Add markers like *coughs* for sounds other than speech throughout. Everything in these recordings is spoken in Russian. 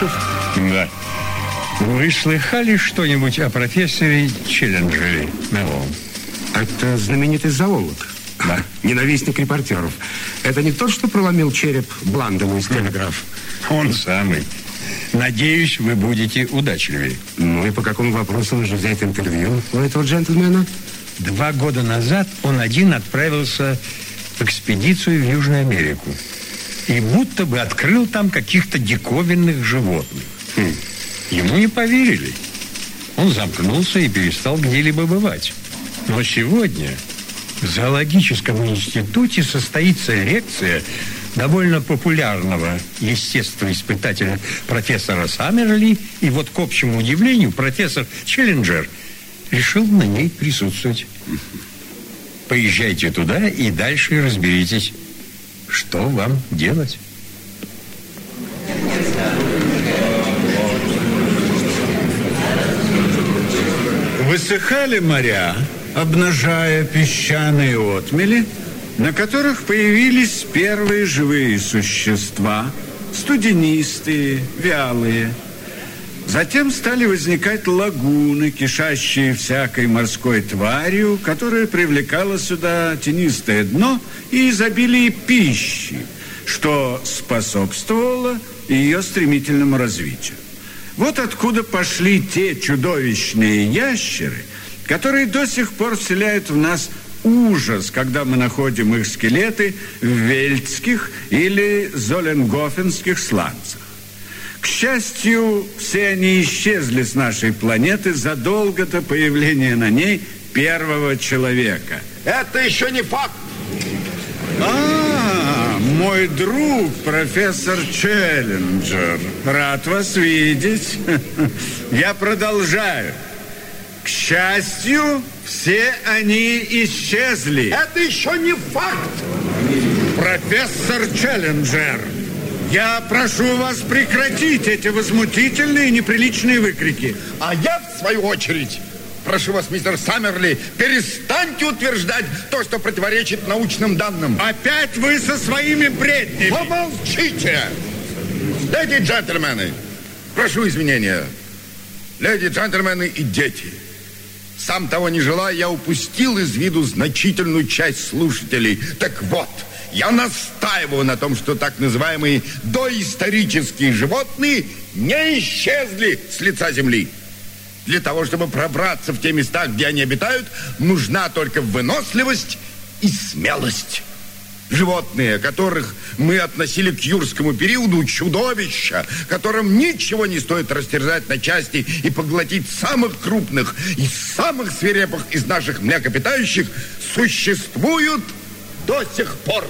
Малышев? Да. Вы слыхали что-нибудь о профессоре Челленджере Мелоу? Это знаменитый зоолог. Да. Ненавистник репортеров. Это не тот, что проломил череп Бландому из телеграф? Он самый. Надеюсь, вы будете удачливее. Ну и по какому вопросу нужно взять интервью у этого джентльмена? Два года назад он один отправился в экспедицию в Южную Америку. И будто бы открыл там каких-то диковинных животных. Хм. Ему не поверили. Он замкнулся и перестал где-либо бывать. Но сегодня в зоологическом институте состоится лекция довольно популярного естествоиспытателя профессора Саммерли. И вот к общему удивлению профессор Челленджер решил на ней присутствовать. Поезжайте туда и дальше разберитесь, что вам делать. Высыхали моря, обнажая песчаные отмели, на которых появились первые живые существа, студенистые, вялые. Затем стали возникать лагуны, кишащие всякой морской тварью, которая привлекала сюда тенистое дно и изобилие пищи, что способствовало ее стремительному развитию. Вот откуда пошли те чудовищные ящеры, которые до сих пор вселяют в нас ужас, когда мы находим их скелеты в вельтских или золенгофенских сланцах. К счастью, все они исчезли с нашей планеты задолго до появления на ней первого человека. Это еще не факт. А, мой друг, профессор Челленджер. Рад вас видеть. *laughs* Я продолжаю. К счастью, все они исчезли. Это еще не факт. Профессор Челленджер, я прошу вас прекратить эти возмутительные и неприличные выкрики. А я, в свою очередь, прошу вас, мистер Саммерли, перестаньте утверждать то, что противоречит научным данным. Опять вы со своими бреднями. Помолчите! Леди и джентльмены, прошу извинения. Леди, джентльмены и дети. Сам того не желая, я упустил из виду значительную часть слушателей. Так вот, я настаиваю на том, что так называемые доисторические животные не исчезли с лица Земли. Для того, чтобы пробраться в те места, где они обитают, нужна только выносливость и смелость. Животные, которых мы относили к юрскому периоду, чудовища, которым ничего не стоит растерзать на части и поглотить самых крупных и самых свирепых из наших млекопитающих, существуют до сих пор.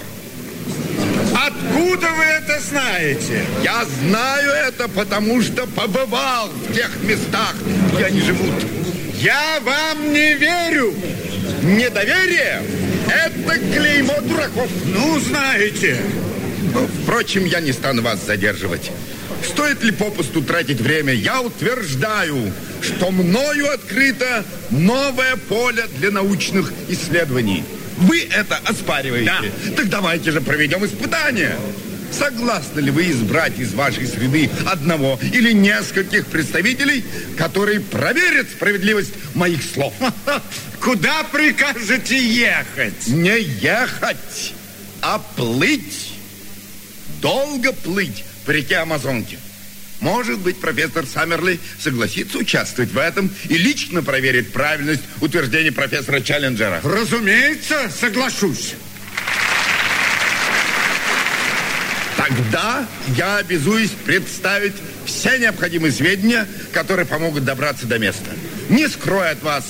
Откуда вы это знаете? Я знаю это, потому что побывал в тех местах, где они живут. Я вам не верю. Недоверие – это клеймо дураков. Ну, знаете. Ну, Впрочем, я не стану вас задерживать. Стоит ли попусту тратить время? Я утверждаю, что мною открыто новое поле для научных исследований. Вы это оспариваете? Да. Так давайте же проведем испытание. Согласны ли вы избрать из вашей среды одного или нескольких представителей, которые проверят справедливость моих слов? *laughs* Куда прикажете ехать? Не ехать, а плыть. Долго плыть по реке Амазонки. Может быть, профессор Саммерли согласится участвовать в этом и лично проверит правильность утверждений профессора Челленджера. Разумеется, соглашусь. Тогда я обязуюсь представить все необходимые сведения, которые помогут добраться до места. Не скрою от вас,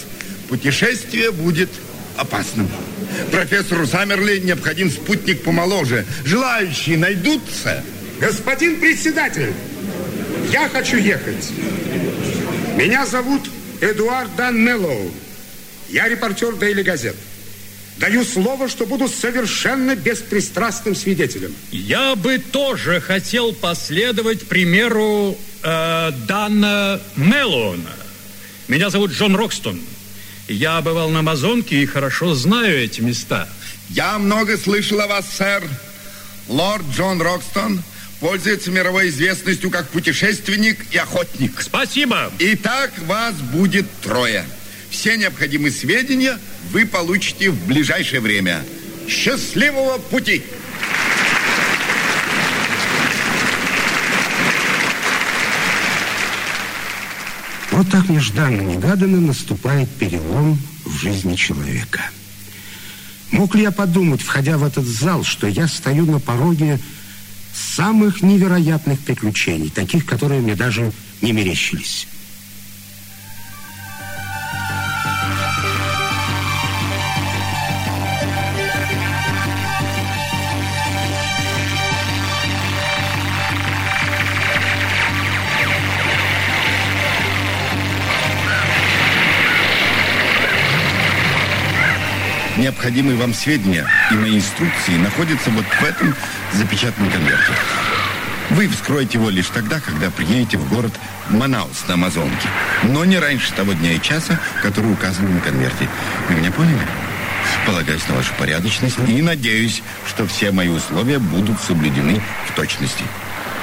путешествие будет опасным. Профессору Саммерли необходим спутник помоложе. Желающие найдутся. Господин председатель, я хочу ехать. Меня зовут Эдуард Дан Меллоу. Я репортер Дейли Газет. Даю слово, что буду совершенно беспристрастным свидетелем. Я бы тоже хотел последовать примеру э, Дана Меллоуна. Меня зовут Джон Рокстон. Я бывал на Амазонке и хорошо знаю эти места. Я много слышал о вас, сэр. Лорд Джон Рокстон пользуется мировой известностью как путешественник и охотник. Спасибо. Итак, вас будет трое. Все необходимые сведения вы получите в ближайшее время. Счастливого пути! Вот так нежданно-негаданно наступает перелом в жизни человека. Мог ли я подумать, входя в этот зал, что я стою на пороге самых невероятных приключений, таких, которые мне даже не мерещились? Необходимые вам сведения и мои инструкции находятся вот в этом запечатанном конверте. Вы вскроете его лишь тогда, когда приедете в город Манаус на Амазонке. Но не раньше того дня и часа, который указан на конверте. Вы меня поняли? Полагаюсь на вашу порядочность и надеюсь, что все мои условия будут соблюдены в точности.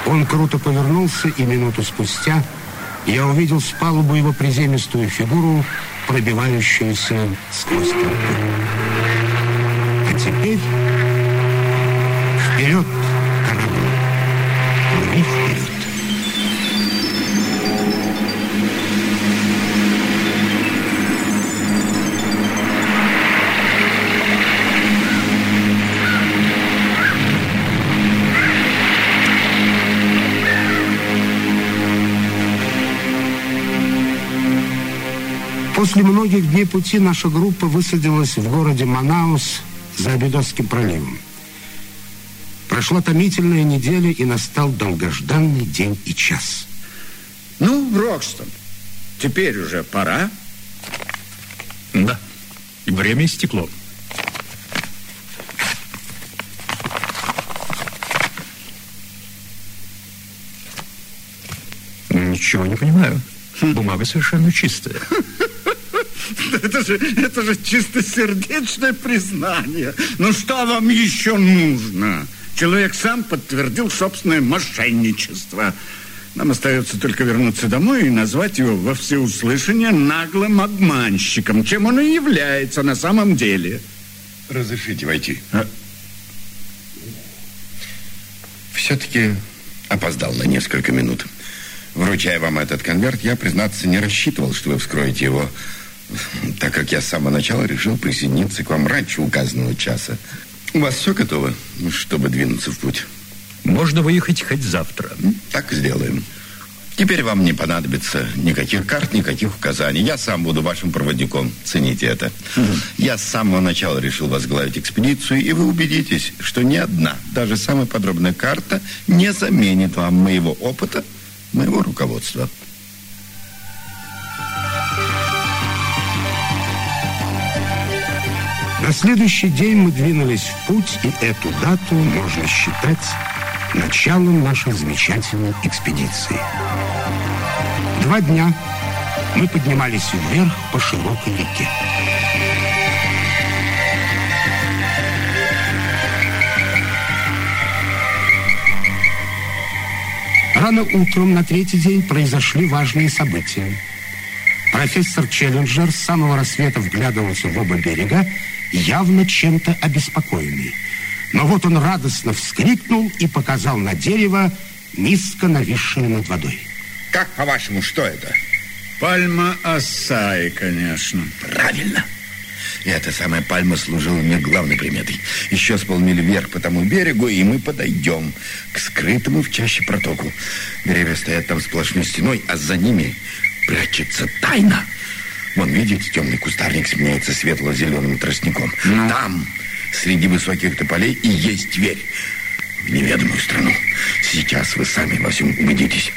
Он круто повернулся, и минуту спустя я увидел с палубы его приземистую фигуру, пробивающуюся сквозь толпу. Теперь вперед, корабль, плыви вперед. После многих дней пути наша группа высадилась в городе Манаус за Абидосским проливом. Прошла томительная неделя, и настал долгожданный день и час. Ну, Рокстон, теперь уже пора. Да. Время истекло. Ничего не понимаю. Бумага совершенно чистая. *laughs* *laughs* Это же, это же чистосердечное признание. Ну, что вам еще нужно? Человек сам подтвердил собственное мошенничество. Нам остается только вернуться домой и назвать его во всеуслышание наглым обманщиком, чем он и является на самом деле. Разрешите войти. А? Все-таки опоздал на несколько минут. Вручая вам этот конверт, я, признаться, не рассчитывал, что вы вскроете его, так как я с самого начала решил присоединиться к вам раньше указанного часа. У вас все готово, чтобы двинуться в путь? Можно выехать хоть завтра. Так сделаем. Теперь вам не понадобится никаких карт, никаких указаний. Я сам буду вашим проводником. Цените это. Я с самого начала решил возглавить экспедицию, и вы убедитесь, что ни одна, даже самая подробная карта не заменит вам моего опыта, моего руководства. На следующий день мы двинулись в путь, и эту дату можно считать началом нашей замечательной экспедиции. Два дня мы поднимались вверх по широкой реке. Рано утром на третий день произошли важные события. Профессор Челленджер с самого рассвета вглядывался в оба берега, явно чем-то обеспокоенный. Но вот он радостно вскрикнул и показал на дерево, низко нависшее над водой. Как, по-вашему, что это? Пальма Ассаи, конечно. Правильно. И эта самая пальма служила мне главной приметой. Еще с полмили вверх по тому берегу, и мы подойдем к скрытому в чаще протоку. Деревья стоят там сплошной стеной, а за ними прячется тайна. Вон, видите, темный кустарник сменяется светло-зеленым тростником. Там, среди высоких тополей, и есть дверь в неведомую страну. Сейчас вы сами во всем убедитесь.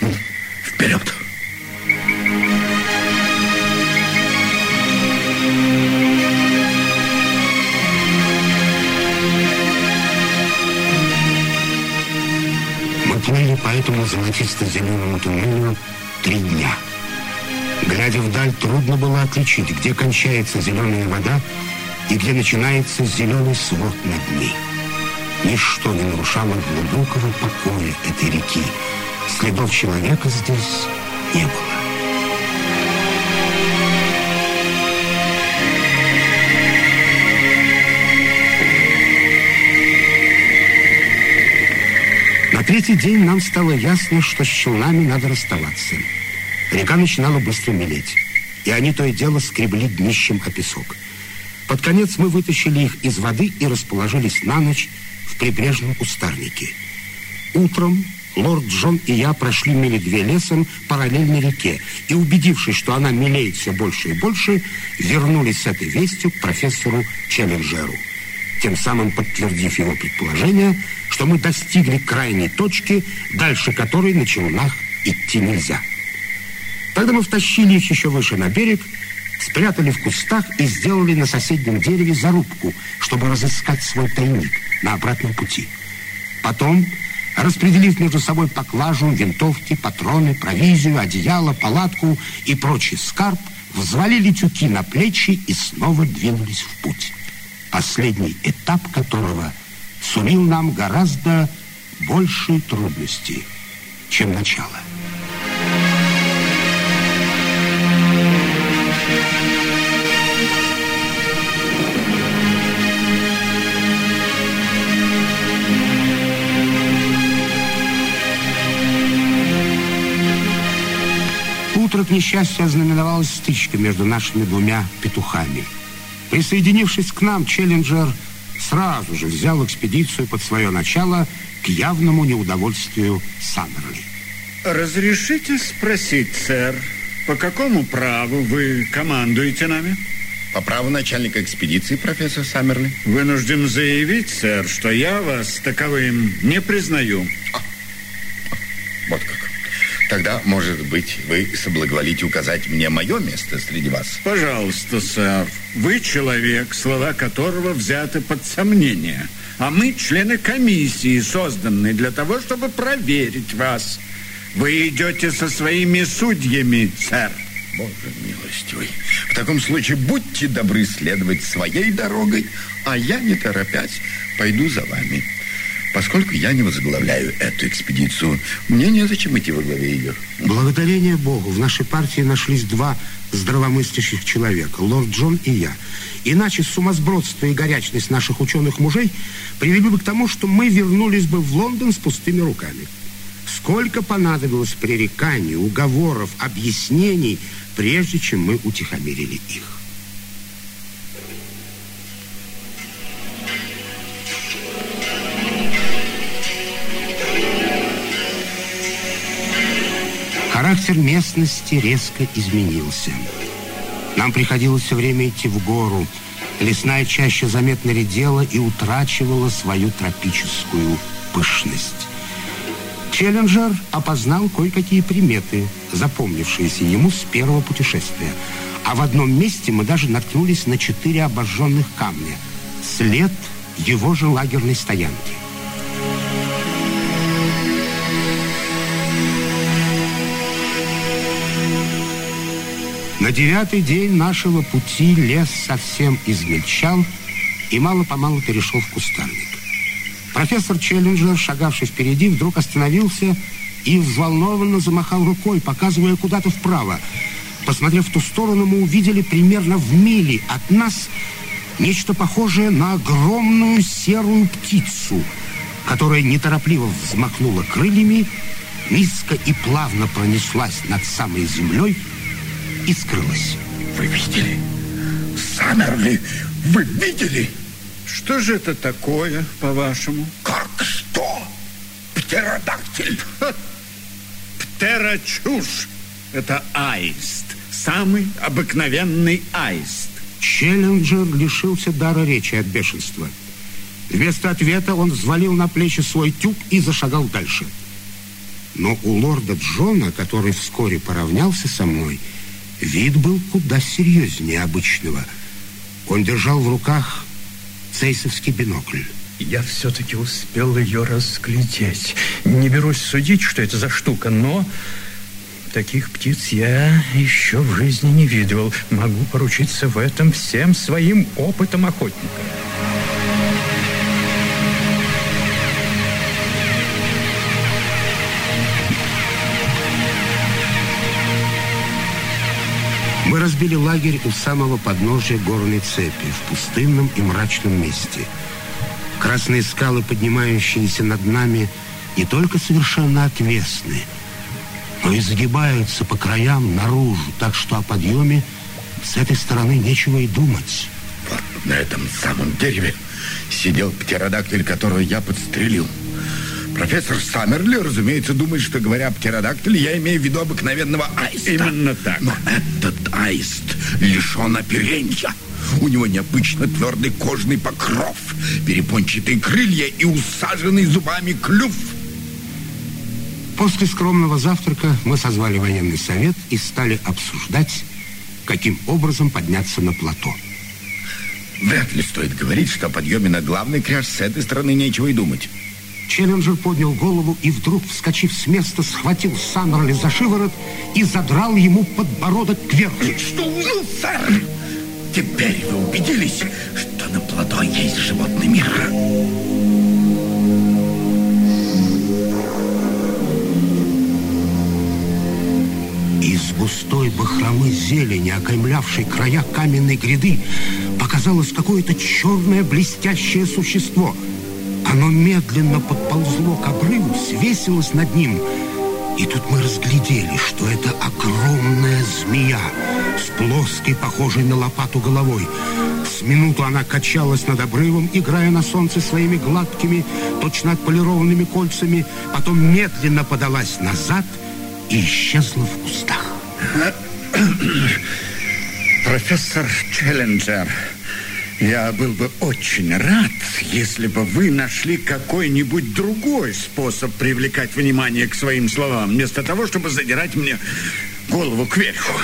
Ну, вперед! Мы плыли по этому золотисто-зеленому туннелю три дня. Глядя вдаль, трудно было отличить, где кончается зеленая вода и где начинается зеленый свод над ней. Ничто не нарушало глубокого покоя этой реки. Следов человека здесь не было. На третий день нам стало ясно, что с челнами надо расставаться. Река начинала быстро мелеть, и они то и дело скребли днищем о песок. Под конец мы вытащили их из воды и расположились на ночь в прибрежном кустарнике. Утром лорд Джон и я прошли мили две лесом параллельно реке и, убедившись, что она мелеет все больше и больше, вернулись с этой вестью к профессору Челленджеру, тем самым подтвердив его предположение, что мы достигли крайней точки, дальше которой на челнах идти нельзя. Тогда мы втащили их еще выше на берег, спрятали в кустах и сделали на соседнем дереве зарубку, чтобы разыскать свой тайник на обратном пути. Потом, распределив между собой поклажу, винтовки, патроны, провизию, одеяло, палатку и прочий скарб, взвалили тюки на плечи и снова двинулись в путь. Последний этап которого сулил нам гораздо большие трудности, чем начало. Утро, к несчастью, ознаменовалась стычка между нашими двумя петухами. Присоединившись к нам, Челленджер сразу же взял экспедицию под свое начало к явному неудовольствию Саммерли. Разрешите спросить, сэр, по какому праву вы командуете нами? По праву начальника экспедиции, профессор Саммерли. Вынужден заявить, сэр, что я вас таковым не признаю. А. Тогда, может быть, вы соблаговолите указать мне мое место среди вас? Пожалуйста, сэр. Вы человек, слова которого взяты под сомнение. А мы члены комиссии, созданной для того, чтобы проверить вас. Вы идете со своими судьями, сэр. Боже милостивый. В таком случае будьте добры следовать своей дорогой, а я, не торопясь, пойду за вами. Поскольку я не возглавляю эту экспедицию, мне незачем идти во главе ее. Благодарение Богу, в нашей партии нашлись два здравомыслящих человека, лорд Джон и я. Иначе сумасбродство и горячность наших ученых мужей привели бы к тому, что мы вернулись бы в Лондон с пустыми руками. Сколько понадобилось пререканий, уговоров, объяснений, прежде чем мы утихомирили их. Характер местности резко изменился. Нам приходилось все время идти в гору. Лесная чаще заметно редела и утрачивала свою тропическую пышность. Челленджер опознал кое-какие приметы, запомнившиеся ему с первого путешествия. А в одном месте мы даже наткнулись на четыре обожженных камня. След его же лагерной стоянки. На девятый день нашего пути лес совсем измельчал и мало-помалу перешел в кустарник. Профессор Челленджер, шагавший впереди, вдруг остановился и взволнованно замахал рукой, показывая куда-то вправо. Посмотрев в ту сторону, мы увидели примерно в миле от нас нечто похожее на огромную серую птицу, которая неторопливо взмахнула крыльями, низко и плавно пронеслась над самой землей и скрылась. Вы видели? Саммерли, вы видели? Что же это такое, по-вашему? Как что? Птеродактиль. Птерочушь. Это аист. Самый обыкновенный аист. Челленджер лишился дара речи от бешенства. Вместо ответа он взвалил на плечи свой тюк и зашагал дальше. Но у лорда Джона, который вскоре поравнялся со мной, вид был куда серьезнее обычного. Он держал в руках цейсовский бинокль. Я все-таки успел ее разглядеть. Не берусь судить, что это за штука, но таких птиц я еще в жизни не видывал. Могу поручиться в этом всем своим опытом охотника. Разбили лагерь у самого подножия горной цепи, в пустынном и мрачном месте. Красные скалы, поднимающиеся над нами, не только совершенно отвесны, но и загибаются по краям наружу, так что о подъеме с этой стороны нечего и думать. Вот на этом самом дереве сидел птеродактиль, которого я подстрелил. Профессор Саммерли, разумеется, думает, что, говоря о птеродактиле, я имею в виду обыкновенного аиста. Именно так. Но этот аист лишен оперенья. У него необычно твердый кожный покров, перепончатые крылья и усаженный зубами клюв. После скромного завтрака мы созвали военный совет и стали обсуждать, каким образом подняться на плато. Вряд ли стоит говорить, что о подъеме на главный кряж с этой стороны нечего и думать. Челленджер поднял голову и вдруг, вскочив с места, схватил Саммерли за шиворот и задрал ему подбородок кверху. Что вы, сэр? Теперь вы убедились, что на плато есть животный мир. Из густой бахромы зелени, окаймлявшей края каменной гряды, показалось какое-то черное блестящее существо. Оно медленно подползло к обрыву, свесилось над ним. И тут мы разглядели, что это огромная змея с плоской, похожей на лопату головой. С минуту она качалась над обрывом, играя на солнце своими гладкими, точно отполированными кольцами, потом медленно подалась назад и исчезла в кустах. *coughs* Профессор Челленджер, я был бы очень рад, если бы вы нашли какой-нибудь другой способ привлекать внимание к своим словам, вместо того, чтобы задирать мне голову кверху.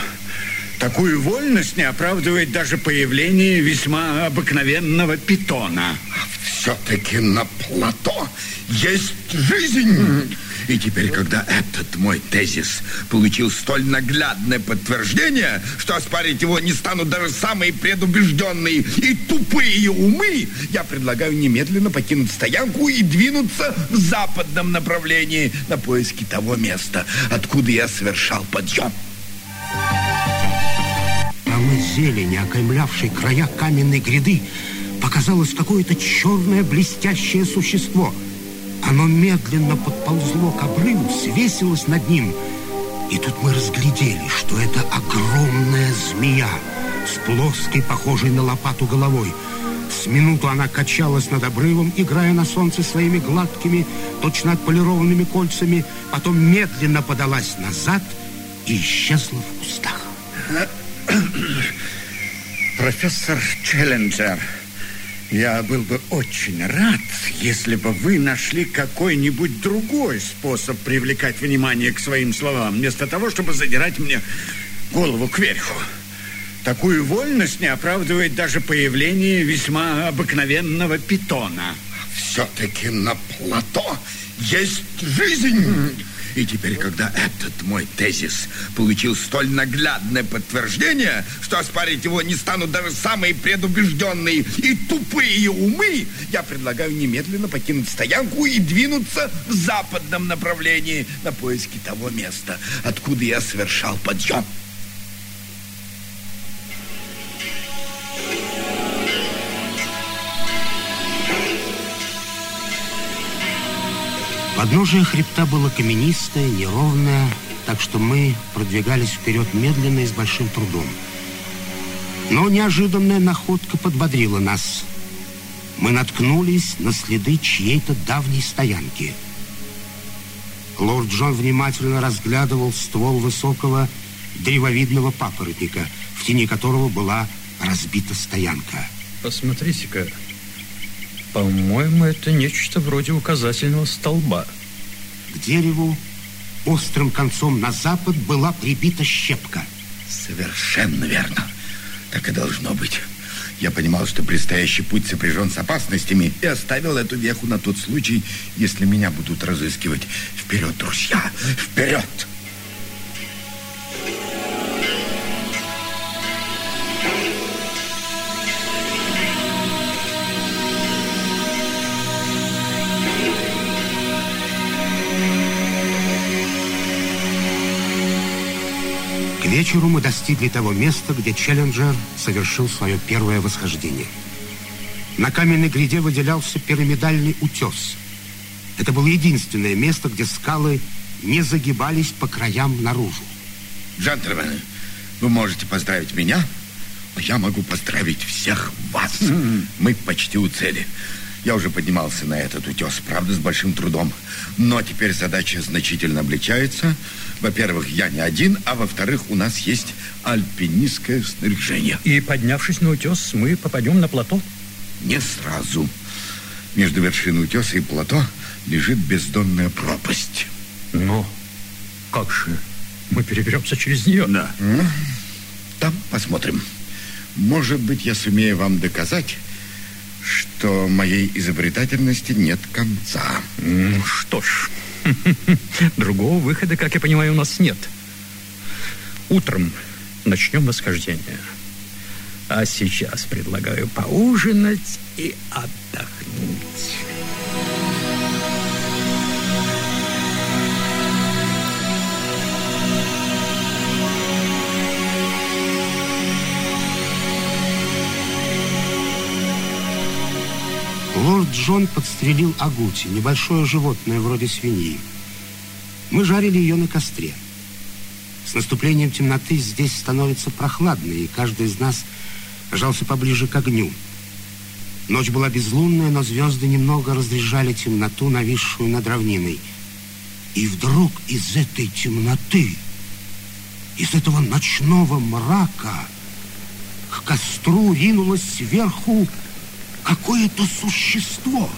Такую вольность не оправдывает даже появление весьма обыкновенного питона. Все-таки на плато есть жизнь. И теперь, когда этот мой тезис получил столь наглядное подтверждение, что оспарить его не станут даже самые предубежденные и тупые умы, я предлагаю немедленно покинуть стоянку и двинуться в западном направлении на поиски того места, откуда я совершал подъем. Там зелени, окаймлявшей края каменной гряды, показалось какое-то черное блестящее существо — оно медленно подползло к обрыву, свесилось над ним. И тут мы разглядели, что это огромная змея с плоской, похожей на лопату головой. С минуту она качалась над обрывом, играя на солнце своими гладкими, точно отполированными кольцами, потом медленно подалась назад и исчезла в кустах. Профессор Челленджер, я был бы очень рад, если бы вы нашли какой-нибудь другой способ привлекать внимание к своим словам, вместо того, чтобы задирать мне голову кверху. Такую вольность не оправдывает даже появление весьма обыкновенного питона. Все-таки на плато есть жизнь. И теперь, когда этот мой тезис получил столь наглядное подтверждение, что оспарить его не станут даже самые предубежденные и тупые умы, я предлагаю немедленно покинуть стоянку и двинуться в западном направлении на поиски того места, откуда я совершал подъем. Подножие хребта было каменистое, неровное, так что мы продвигались вперед медленно и с большим трудом. Но неожиданная находка подбодрила нас. Мы наткнулись на следы чьей-то давней стоянки. Лорд Джон внимательно разглядывал ствол высокого древовидного папоротника, в тени которого была разбита стоянка. Посмотрите-ка, по-моему, это нечто вроде указательного столба. К дереву острым концом на запад была прибита щепка. Совершенно верно. Так и должно быть. Я понимал, что предстоящий путь сопряжен с опасностями и оставил эту веху на тот случай, если меня будут разыскивать. Вперед, друзья, вперед! Вечеру мы достигли того места, где Челленджер совершил свое первое восхождение. На каменной гряде выделялся пирамидальный утес. Это было единственное место, где скалы не загибались по краям наружу. Джентльмены, вы можете поздравить меня, а я могу поздравить всех вас. Мы почти у цели. Я уже поднимался на этот утес, правда, с большим трудом. Но теперь задача значительно облегчается. Во-первых, я не один, а во-вторых, у нас есть альпинистское снаряжение. И поднявшись на утес, мы попадем на плато? Не сразу. Между вершиной утеса и плато лежит бездонная пропасть. Но как же мы переберемся через нее? Да. Там посмотрим. Может быть, я сумею вам доказать, что моей изобретательности нет конца. Ну, что ж, *laughs* другого выхода, как я понимаю, у нас нет. Утром начнем восхождение. А сейчас предлагаю поужинать и отдохнуть. Лорд Джон подстрелил агути, небольшое животное вроде свиньи. Мы жарили ее на костре. С наступлением темноты здесь становится прохладно, и каждый из нас жался поближе к огню. Ночь была безлунная, но звезды немного разряжали темноту, нависшую над равниной. И вдруг из этой темноты, из этого ночного мрака к костру ринулось сверху какое-то существо.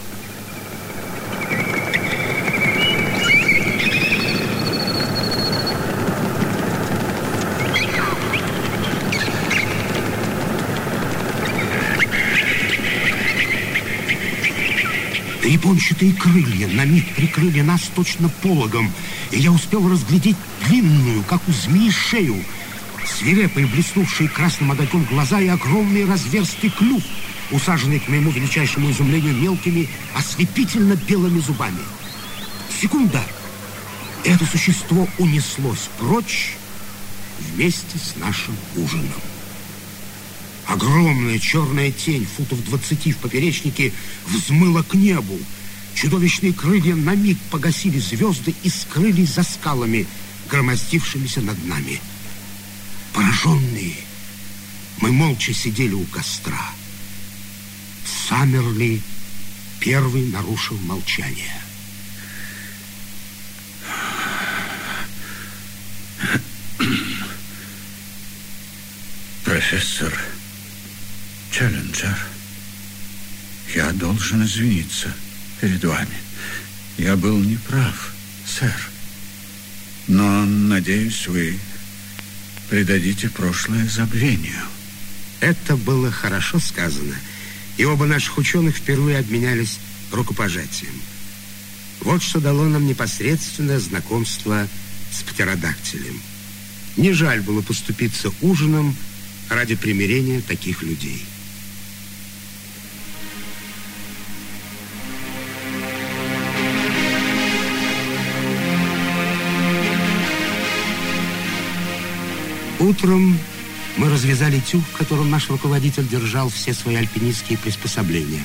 Япончатые крылья на миг прикрыли нас точно пологом, и я успел разглядеть длинную, как у змеи, шею, свирепые, блеснувшие красным огоньком глаза и огромный разверстый клюв — усаженный к моему величайшему изумлению мелкими, ослепительно белыми зубами. Секунда. Это существо унеслось прочь вместе с нашим ужином. Огромная черная тень, футов двадцати в поперечнике, взмыла к небу. Чудовищные крылья на миг погасили звезды и скрылись за скалами, громоздившимися над нами. Пораженные, мы молча сидели у костра. Саммерли первый нарушил молчание. Профессор Челленджер, я должен извиниться перед вами. Я был неправ, сэр. Но, надеюсь, вы предадите прошлое забвению. Это было хорошо сказано – и оба наших ученых впервые обменялись рукопожатием. Вот что дало нам непосредственное знакомство с птеродактилем. Не жаль было поступиться ужином ради примирения таких людей. Утром мы развязали тюк, в котором наш руководитель держал все свои альпинистские приспособления.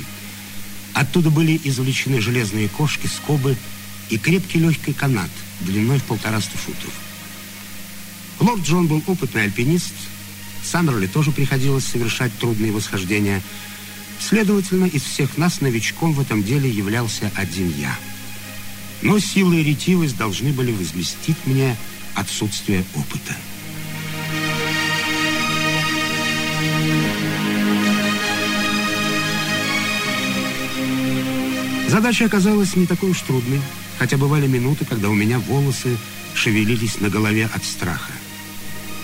Оттуда были извлечены железные кошки, скобы и крепкий легкий канат длиной в полтораста футов. Лорд Джон был опытный альпинист, Саммерли тоже приходилось совершать трудные восхождения. Следовательно, из всех нас новичком в этом деле являлся один я. Но сила и ретивость должны были возместить мне отсутствие опыта. Задача оказалась не такой уж трудной, хотя бывали минуты, когда у меня волосы шевелились на голове от страха.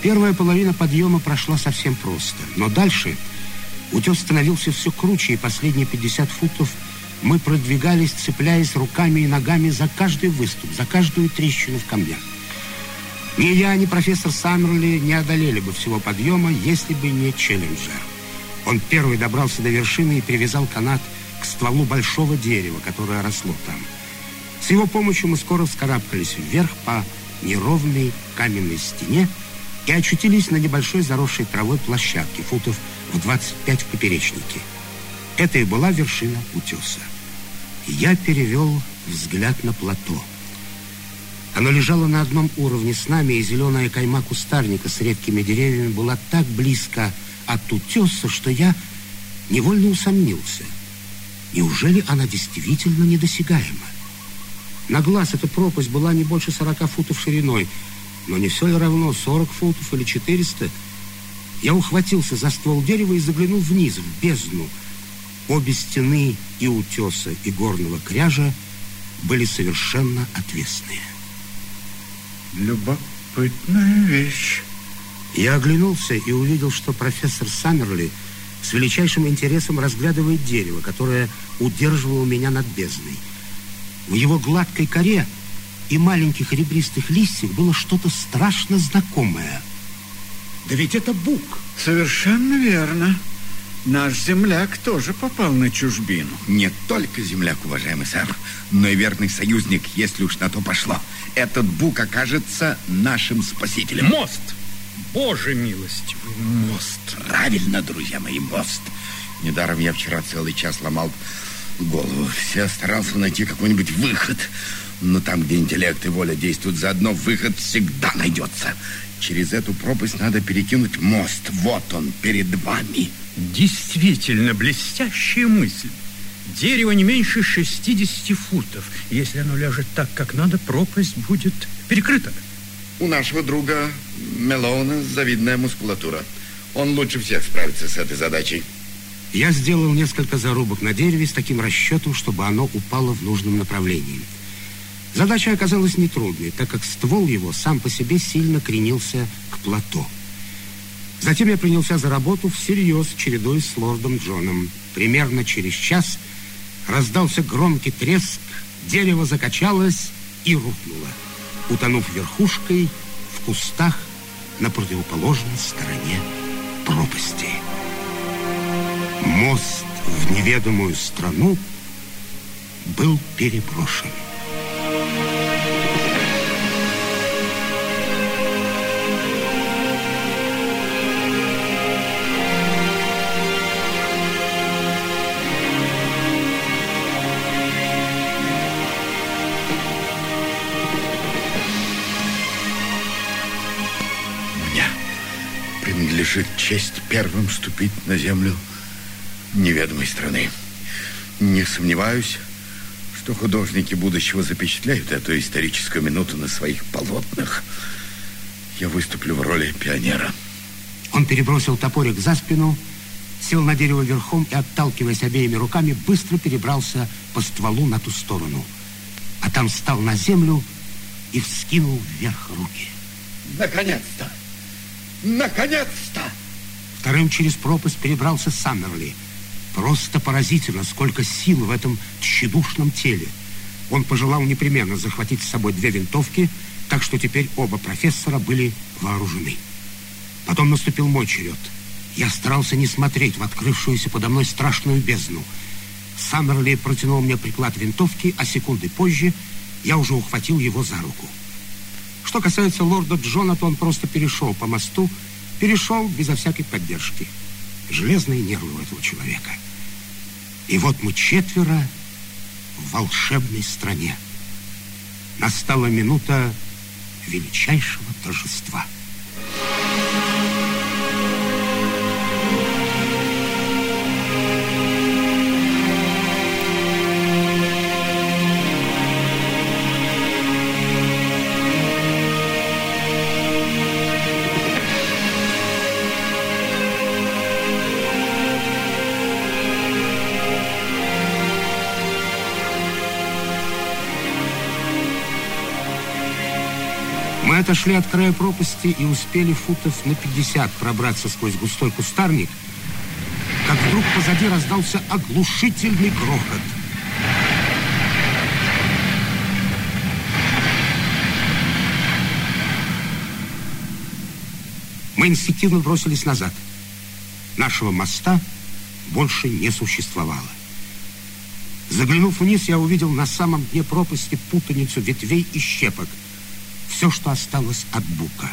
Первая половина подъема прошла совсем просто, но дальше утес становился все круче, и последние 50 футов мы продвигались, цепляясь руками и ногами за каждый выступ, за каждую трещину в камнях. Ни я, ни профессор Саммерли не одолели бы всего подъема, если бы не Челленджер. Он первый добрался до вершины и привязал канат к стволу большого дерева, которое росло там. С его помощью мы скоро вскарабкались вверх по неровной каменной стене и очутились на небольшой заросшей травой площадке, футов в 25 в поперечнике. Это и была вершина утеса. Я перевел взгляд на плато. Оно лежало на одном уровне с нами, и зеленая кайма кустарника с редкими деревьями была так близко от утеса, что я невольно усомнился. Неужели она действительно недосягаема? На глаз эта пропасть была не больше 40 футов шириной, но не все ли равно 40 футов или 400? Я ухватился за ствол дерева и заглянул вниз, в бездну. Обе стены и утеса, и горного кряжа были совершенно отвесные. Любопытная вещь. Я оглянулся и увидел, что профессор Саммерли с величайшим интересом разглядывает дерево, которое удерживало меня над бездной. В его гладкой коре и маленьких ребристых листьях было что-то страшно знакомое. Да ведь это бук. Совершенно верно. Наш земляк тоже попал на чужбину. Не только земляк, уважаемый сэр, но и верный союзник, если уж на то пошло. Этот бук окажется нашим спасителем. Мост! Боже милостивый, мост. Правильно, друзья мои, мост. Недаром я вчера целый час ломал голову. Все старался найти какой-нибудь выход. Но там, где интеллект и воля действуют заодно, выход всегда найдется. Через эту пропасть надо перекинуть мост. Вот он, перед вами. Действительно блестящая мысль. Дерево не меньше 60 футов. Если оно ляжет так, как надо, пропасть будет перекрыта. У нашего друга Мелона завидная мускулатура. Он лучше всех справится с этой задачей. Я сделал несколько зарубок на дереве с таким расчетом, чтобы оно упало в нужном направлении. Задача оказалась нетрудной, так как ствол его сам по себе сильно кренился к плато. Затем я принялся за работу всерьез, чередой с лордом Джоном. Примерно через час раздался громкий треск, дерево закачалось и рухнуло, утонув верхушкой в кустах на противоположной стороне пропасти. Мост в неведомую страну был переброшен. Принадлежит честь первым ступить на землю неведомой страны. Не сомневаюсь, что художники будущего запечатляют эту историческую минуту на своих полотнах. Я выступлю в роли пионера. Он перебросил топорик за спину, сел на дерево верхом и, отталкиваясь обеими руками, быстро перебрался по стволу на ту сторону. А там встал на землю и вскинул вверх руки. Наконец-то! Наконец-то! Вторым через пропасть перебрался Саммерли. Просто поразительно, сколько сил в этом тщедушном теле. Он пожелал непременно захватить с собой две винтовки, так что теперь оба профессора были вооружены. Потом наступил мой черед. Я старался не смотреть в открывшуюся подо мной страшную бездну. Саммерли протянул мне приклад винтовки, а секунды позже я уже ухватил его за руку. Что касается лорда Джона, то он просто перешел по мосту, перешел безо всякой поддержки. Железные нервы у этого человека. И вот мы четверо в волшебной стране. Настала минута величайшего торжества. Отошли от края пропасти и успели футов на 50 пробраться сквозь густой кустарник, как вдруг позади раздался оглушительный грохот. Мы инстинктивно бросились назад. Нашего моста больше не существовало. Заглянув вниз, я увидел на самом дне пропасти путаницу ветвей и щепок. Все, что осталось от бука.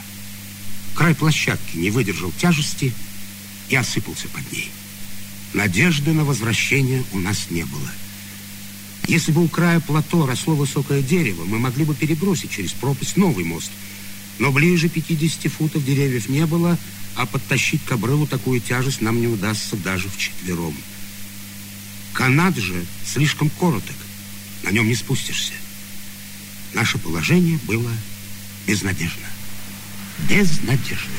Край площадки не выдержал тяжести и осыпался под ней. Надежды на возвращение у нас не было. Если бы у края плато росло высокое дерево, мы могли бы перебросить через пропасть новый мост. Но ближе 50 футов деревьев не было, а подтащить к обрыву такую тяжесть нам не удастся даже вчетвером. Канат же слишком короток, на нем не спустишься. Наше положение было безнадежно. Безнадежно.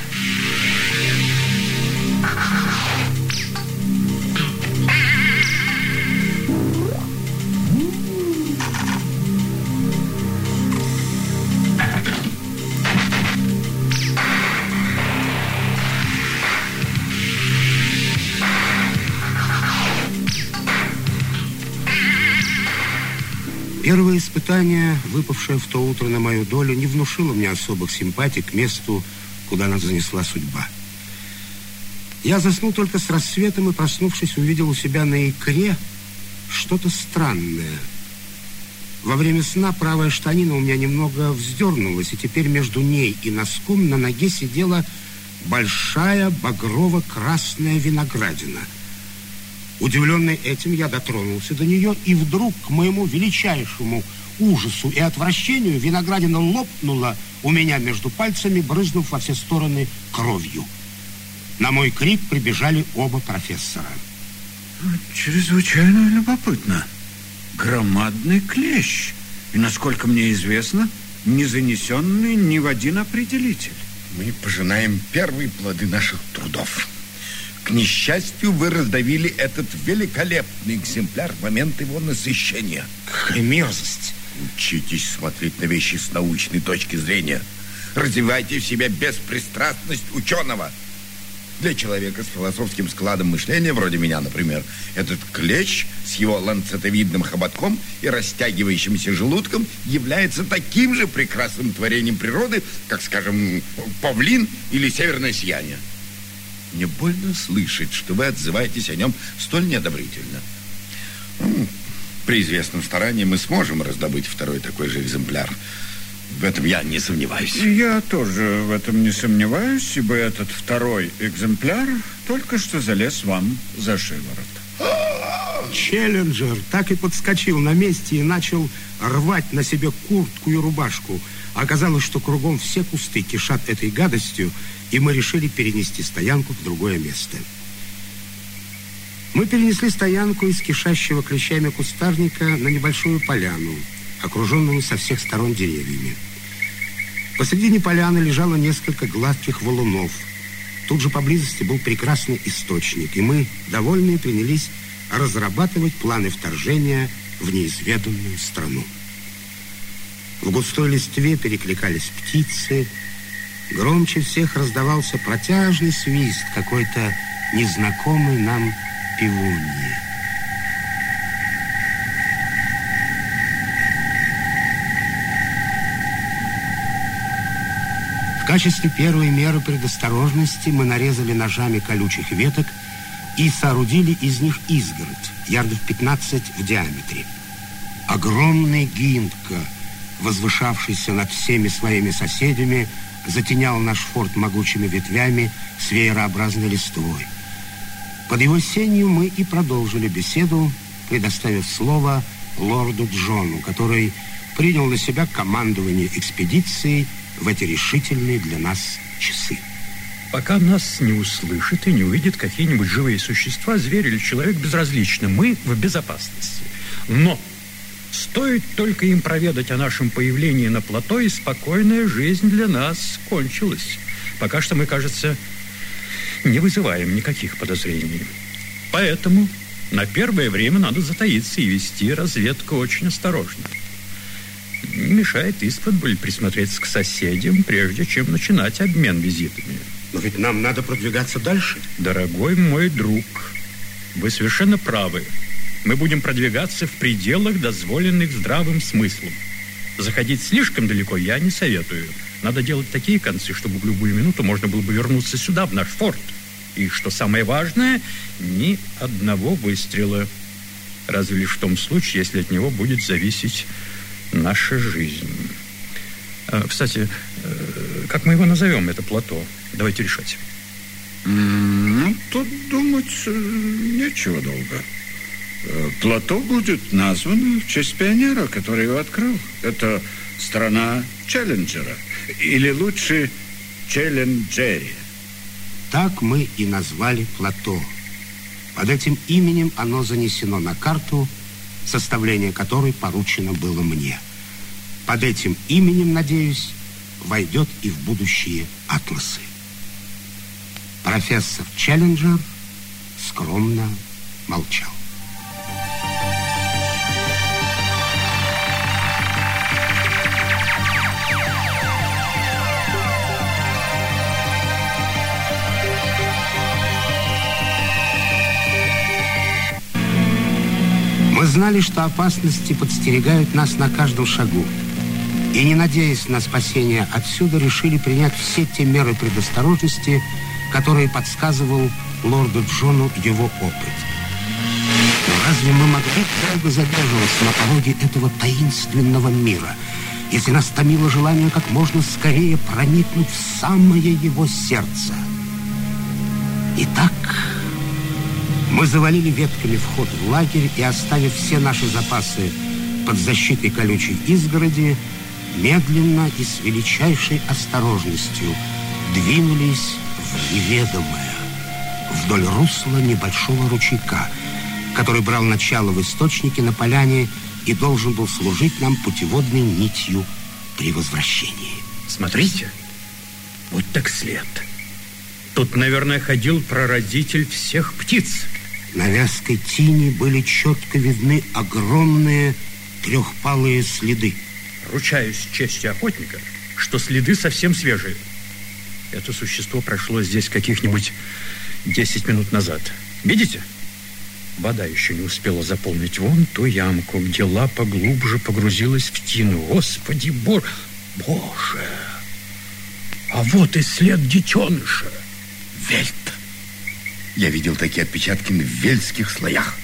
Первое испытание, выпавшее в то утро на мою долю, не внушило мне особых симпатий к месту, куда нас занесла судьба. Я заснул только с рассветом и, проснувшись, увидел у себя на икре что-то странное. Во время сна правая штанина у меня немного вздернулась, и теперь между ней и носком на ноге сидела большая багрово-красная виноградина – Удивленный этим, я дотронулся до нее, и вдруг, к моему величайшему ужасу и отвращению, виноградина лопнула у меня между пальцами, брызнув во все стороны кровью. На мой крик прибежали оба профессора. Чрезвычайно любопытно. Громадный клещ. И, насколько мне известно, не занесенный ни в один определитель. Мы пожинаем первые плоды наших трудов. К несчастью, вы раздавили этот великолепный экземпляр в момент его насыщения. Какая мерзость! Учитесь смотреть на вещи с научной точки зрения. Развивайте в себе беспристрастность ученого. Для человека с философским складом мышления, вроде меня, например, этот клещ с его ланцетовидным хоботком и растягивающимся желудком является таким же прекрасным творением природы, как, скажем, павлин или северное сияние. Мне больно слышать, что вы отзываетесь о нем столь неодобрительно. Ну, при известном старании мы сможем раздобыть второй такой же экземпляр. В этом я не сомневаюсь. Я тоже в этом не сомневаюсь, ибо этот второй экземпляр только что залез вам за шиворот. Челленджер так и подскочил на месте и начал рвать на себе куртку и рубашку. Оказалось, что кругом все кусты кишат этой гадостью, и мы решили перенести стоянку в другое место. Мы перенесли стоянку из кишащего клещами кустарника на небольшую поляну, окруженную со всех сторон деревьями. Посредине поляны лежало несколько гладких валунов. Тут же поблизости был прекрасный источник, и мы, довольные, принялись разрабатывать планы вторжения в неизведанную страну. В густой листве перекликались птицы, Громче всех раздавался протяжный свист какой-то незнакомый нам пивуньи. В качестве первой меры предосторожности мы нарезали ножами колючих веток и соорудили из них изгородь, ярдов 15 в диаметре. Огромный гинтка, возвышавшийся над всеми своими соседями, затенял наш форт могучими ветвями с веерообразной листвой. Под его сенью мы и продолжили беседу, предоставив слово лорду Джону, который принял на себя командование экспедицией в эти решительные для нас часы. Пока нас не услышат и не увидят какие-нибудь живые существа, зверь или человек безразлично, мы в безопасности. Но Стоит только им проведать о нашем появлении на плато, и спокойная жизнь для нас кончилась. Пока что мы, кажется, не вызываем никаких подозрений. Поэтому на первое время надо затаиться и вести разведку очень осторожно. Не мешает исподболь присмотреться к соседям, прежде чем начинать обмен визитами. Но ведь нам надо продвигаться дальше. Дорогой мой друг, вы совершенно правы мы будем продвигаться в пределах, дозволенных здравым смыслом. Заходить слишком далеко я не советую. Надо делать такие концы, чтобы в любую минуту можно было бы вернуться сюда, в наш форт. И, что самое важное, ни одного выстрела. Разве лишь в том случае, если от него будет зависеть наша жизнь. А, кстати, э, как мы его назовем, это плато? Давайте решать. Ну, тут думать э, нечего долго. Плато будет названо в честь пионера, который его открыл. Это страна Челленджера. Или лучше Челленджери. Так мы и назвали плато. Под этим именем оно занесено на карту, составление которой поручено было мне. Под этим именем, надеюсь, войдет и в будущие атласы. Профессор Челленджер скромно молчал. Мы знали, что опасности подстерегают нас на каждом шагу. И, не надеясь на спасение отсюда, решили принять все те меры предосторожности, которые подсказывал лорду Джону его опыт. Но разве мы могли долго задерживаться на пороге этого таинственного мира, если нас томило желание как можно скорее проникнуть в самое его сердце? Итак, мы завалили ветками вход в лагерь и, оставив все наши запасы под защитой колючей изгороди, медленно и с величайшей осторожностью двинулись в неведомое, вдоль русла небольшого ручейка, который брал начало в источнике на поляне и должен был служить нам путеводной нитью при возвращении. Смотрите, вот так след. Тут, наверное, ходил прародитель всех птиц. На вязкой тени были четко видны огромные трехпалые следы. Ручаюсь честью охотника, что следы совсем свежие. Это существо прошло здесь каких-нибудь 10 минут назад. Видите? Вода еще не успела заполнить вон ту ямку, где лапа глубже погрузилась в тину. Господи, бор... Боже! А вот и след детеныша. Вельт. Я видел такие отпечатки в вельтских слоях.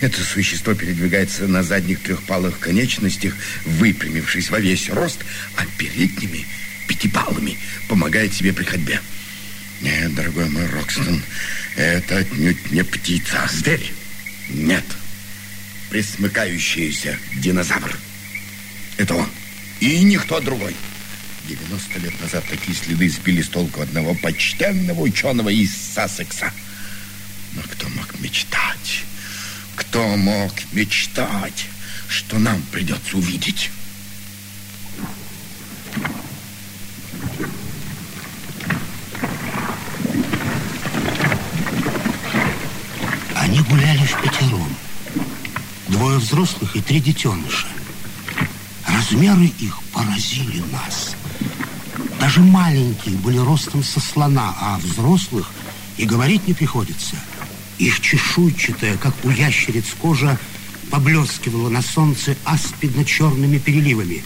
Это существо передвигается на задних трехпалых конечностях, выпрямившись во весь рост, а передними пятипалыми помогает себе при ходьбе. Нет, дорогой мой Рокстон, это отнюдь не птица. Зверь. Нет. Присмыкающийся динозавр. Это он. И никто другой. 90 лет назад такие следы сбили с толку одного почтенного ученого из Сассекса. Но кто мог мечтать? Кто мог мечтать, что нам придется увидеть? Они гуляли в пятером. Двое взрослых и три детеныша. Размеры их поразили нас. Даже маленькие были ростом со слона, а взрослых и говорить не приходится. Их чешуйчатая, как у ящериц кожа, поблескивала на солнце аспидно-черными переливами.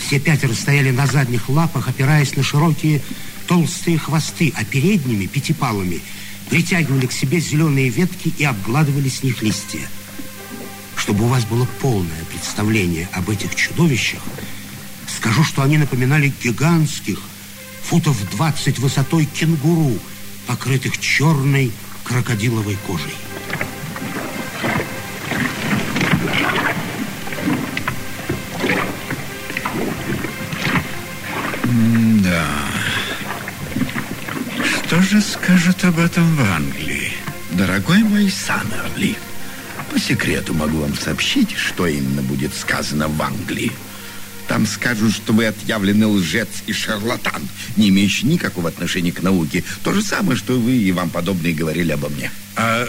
Все пятеро стояли на задних лапах, опираясь на широкие толстые хвосты, а передними, пятипалыми, притягивали к себе зеленые ветки и обгладывали с них листья. Чтобы у вас было полное представление об этих чудовищах, скажу, что они напоминали гигантских, футов 20 высотой кенгуру, покрытых черной крокодиловой кожей. Да. Что же скажут об этом в Англии? Дорогой мой Саммерли, по секрету могу вам сообщить, что именно будет сказано в Англии. Там скажут, что вы отъявленный лжец и шарлатан, не имеющий никакого отношения к науке. То же самое, что вы и вам подобные говорили обо мне. А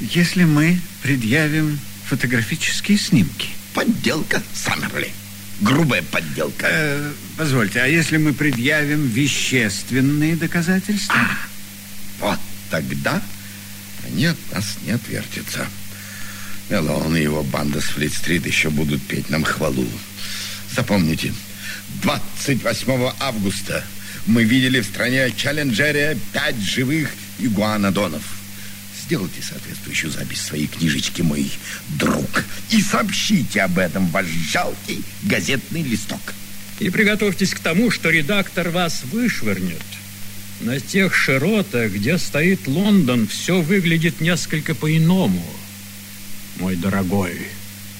если мы предъявим фотографические снимки? Подделка, Саммерли. Грубая подделка. Э, позвольте, а если мы предъявим вещественные доказательства? А, вот тогда они от нас не отвертятся. Мелон и его банда с Флит-стрит еще будут петь нам хвалу. Запомните, 28 августа мы видели в стране Челленджере пять живых игуанодонов. Сделайте соответствующую запись в своей книжечке, мой друг, и сообщите об этом ваш жалкий газетный листок. И приготовьтесь к тому, что редактор вас вышвырнет. На тех широтах, где стоит Лондон, все выглядит несколько по-иному. Мой дорогой,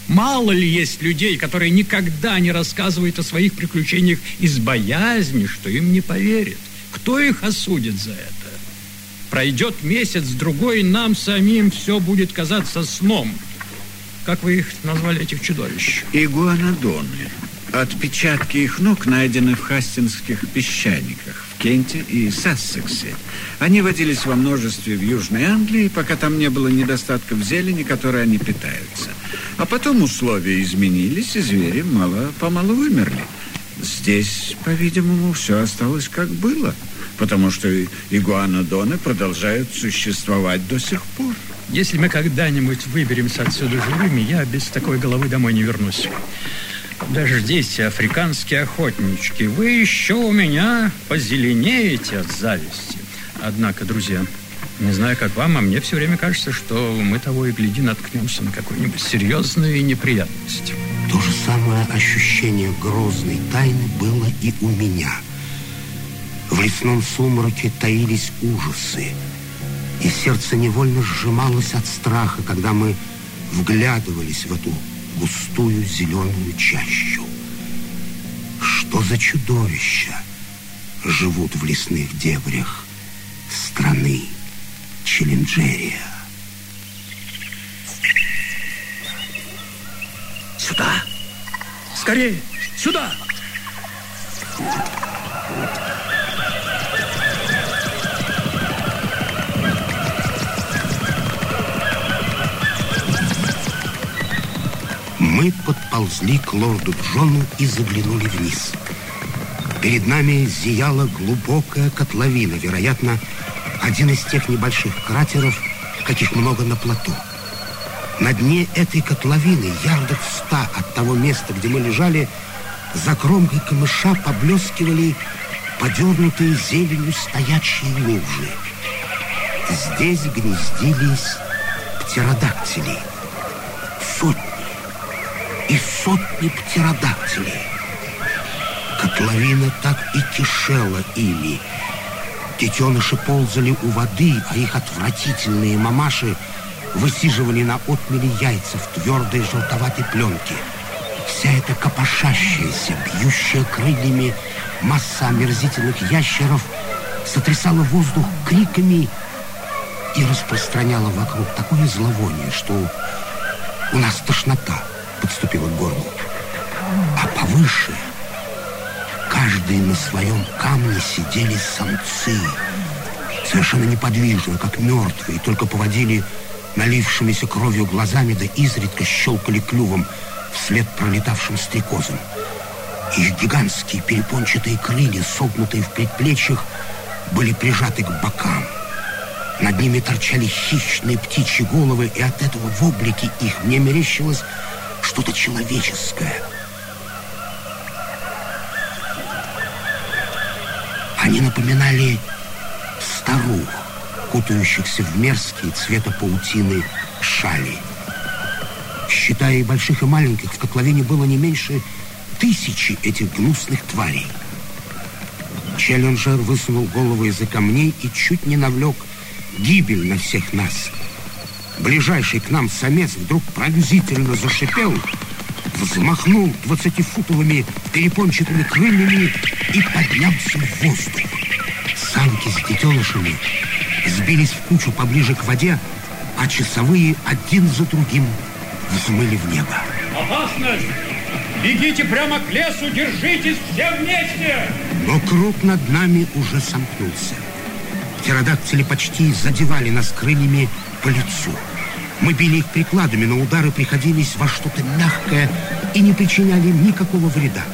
мало ли есть людей, которые никогда не рассказывают о своих приключениях из боязни, что им не поверят. Кто их осудит за это? Пройдет месяц-другой, нам самим все будет казаться сном. Как вы их назвали, этих чудовищ? Игуанодоны. Отпечатки их ног найдены в хастинских песчаниках в Кенте и Сассексе. Они водились во множестве в Южной Англии, пока там не было недостатка в зелени, которой они питаются. А потом условия изменились, и звери мало-помалу вымерли. Здесь, по-видимому, все осталось как было, потому что игуанодоны продолжают существовать до сих пор. Если мы когда-нибудь выберемся отсюда живыми, я без такой головы домой не вернусь. Дождите, африканские охотнички, вы еще у меня позеленеете от зависти. Однако, друзья, не знаю, как вам, а мне все время кажется, что мы того и гляди наткнемся на какую-нибудь серьезную неприятность. То же самое ощущение грозной тайны было и у меня. В лесном сумраке таились ужасы, и сердце невольно сжималось от страха, когда мы вглядывались в эту густую зеленую чащу. Что за чудовища живут в лесных дебрях страны Челленджерия? Сюда! Скорее! Сюда! Мы подползли к лорду Джону и заглянули вниз. Перед нами зияла глубокая котловина, вероятно, один из тех небольших кратеров, каких много на плато. На дне этой котловины, ярдов ста от того места, где мы лежали, за кромкой камыша поблескивали подернутые зеленью стоячие лужи. Здесь гнездились птеродактили. Сотни и сотни птеродактилей. Котловина так и кишела ими. Детеныши ползали у воды, а их отвратительные мамаши высиживали на отмели яйца в твердой желтоватой пленке. Вся эта копошащаяся, бьющая крыльями масса омерзительных ящеров сотрясала воздух криками и распространяла вокруг такое зловоние, что у нас тошнота подступила к горлу. А повыше, каждый на своем камне сидели самцы, совершенно неподвижно, как мертвые, только поводили налившимися кровью глазами, да изредка щелкали клювом вслед пролетавшим стрекозам. Их гигантские перепончатые крылья, согнутые в предплечьях, были прижаты к бокам. Над ними торчали хищные птичьи головы, и от этого в облике их мне мерещилось что-то человеческое. Они напоминали старух, кутающихся в мерзкие цвета паутины шали. Считая и больших, и маленьких, в котловине было не меньше тысячи этих гнусных тварей. Челленджер высунул голову из-за камней и чуть не навлек гибель на всех нас – Ближайший к нам самец вдруг пронзительно зашипел, взмахнул двадцатифутовыми перепончатыми крыльями и поднялся в воздух. Самки с детенышами сбились в кучу поближе к воде, а часовые один за другим взмыли в небо. Опасность! Бегите прямо к лесу, держитесь все вместе! Но круг над нами уже сомкнулся. Птеродактили почти задевали нас крыльями по лицу. Мы били их прикладами, но удары приходились во что-то мягкое и не причиняли никакого вреда.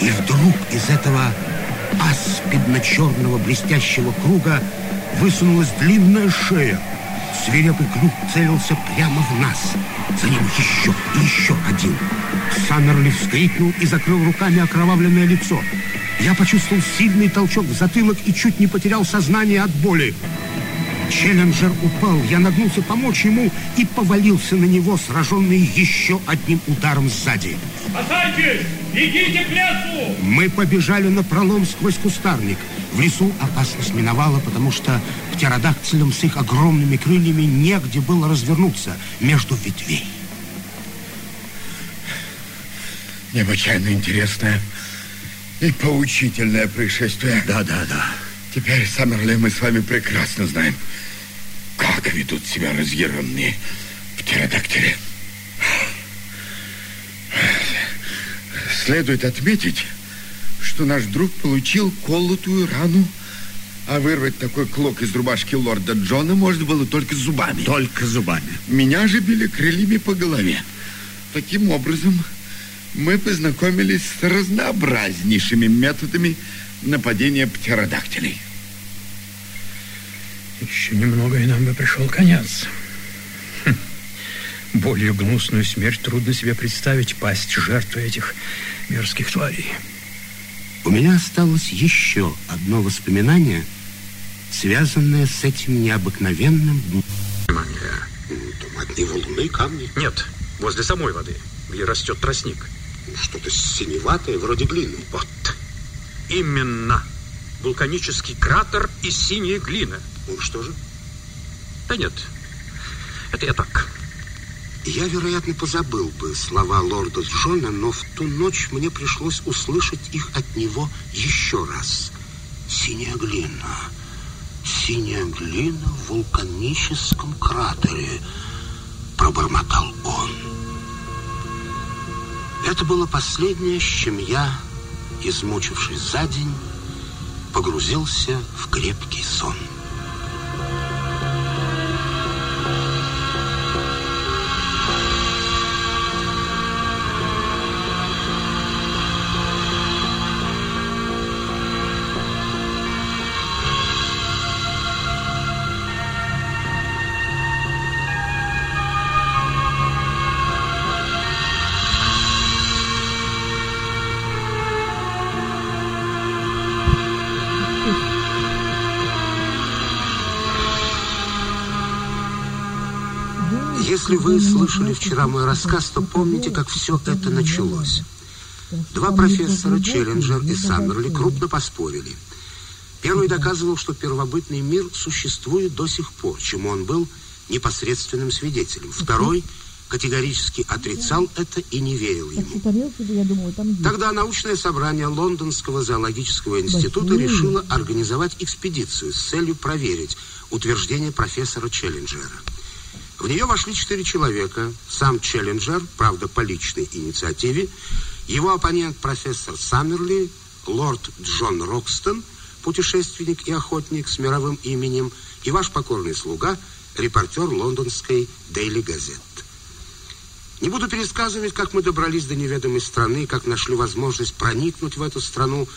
И вдруг из этого аспидно-черного блестящего круга высунулась длинная шея. Свирепый клюв целился прямо в нас. За ним еще и еще один. Саммерли вскрикнул и закрыл руками окровавленное лицо. Я почувствовал сильный толчок в затылок и чуть не потерял сознание от боли. Челленджер упал, я нагнулся помочь ему и повалился на него, сраженный еще одним ударом сзади. Спасайтесь! Бегите к лесу! Мы побежали на пролом сквозь кустарник. В лесу опасность миновала, потому что птеродактилям с их огромными крыльями негде было развернуться между ветвей. Необычайно интересное и поучительное происшествие. Да, да, да. Теперь, Саммерли, мы с вами прекрасно знаем, как ведут себя разъяренные птеродактили. Следует отметить, что наш друг получил колотую рану, а вырвать такой клок из рубашки лорда Джона можно было только зубами. Только зубами. Меня же били крыльями по голове. Таким образом, мы познакомились с разнообразнейшими методами нападения птеродактилей. Еще немного, и нам бы пришел конец. Хм. Более гнусную смерть трудно себе представить пасть жертвы этих мерзких тварей. У меня осталось еще одно воспоминание, связанное с этим необыкновенным днем. Внимание. Там одни валуны, камни, Нет, возле самой воды, где растет тростник. что-то синеватое, вроде глины. Вот. Именно. Вулканический кратер из синей глины. Ну что же? Да нет, это я так. Я, вероятно, позабыл бы слова лорда Джона, но в ту ночь мне пришлось услышать их от него еще раз. Синяя глина. Синяя глина в вулканическом кратере. Пробормотал он. Это было последнее, с чем я, измучившись за день, погрузился в крепкий сон. Вы слышали вчера мой рассказ, то помните, как все это началось. Два профессора, Челленджер и Саммерли, крупно поспорили. Первый доказывал, что первобытный мир существует до сих пор, чему он был непосредственным свидетелем. Второй категорически отрицал это и не верил ему. Тогда научное собрание Лондонского зоологического института решило организовать экспедицию с целью проверить утверждение профессора Челленджера. В нее вошли четыре человека. Сам Челленджер, правда, по личной инициативе, его оппонент профессор Саммерли, лорд Джон Рокстон, путешественник и охотник с мировым именем, и ваш покорный слуга, репортер лондонской Daily Gazette. Не буду пересказывать, как мы добрались до неведомой страны, как нашли возможность проникнуть в эту страну,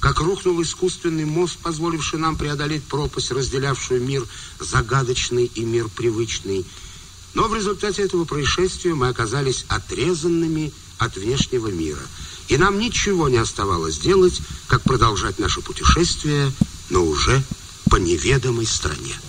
как рухнул искусственный мост, позволивший нам преодолеть пропасть, разделявшую мир загадочный и мир привычный. Но в результате этого происшествия мы оказались отрезанными от внешнего мира. И нам ничего не оставалось делать, как продолжать наше путешествие, но уже по неведомой стране.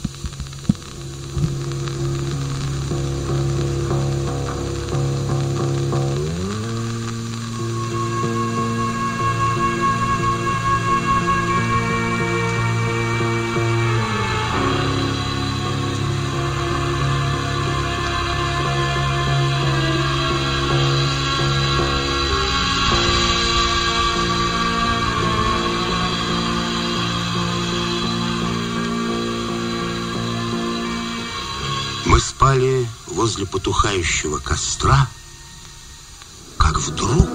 Спали возле потухающего костра, как вдруг...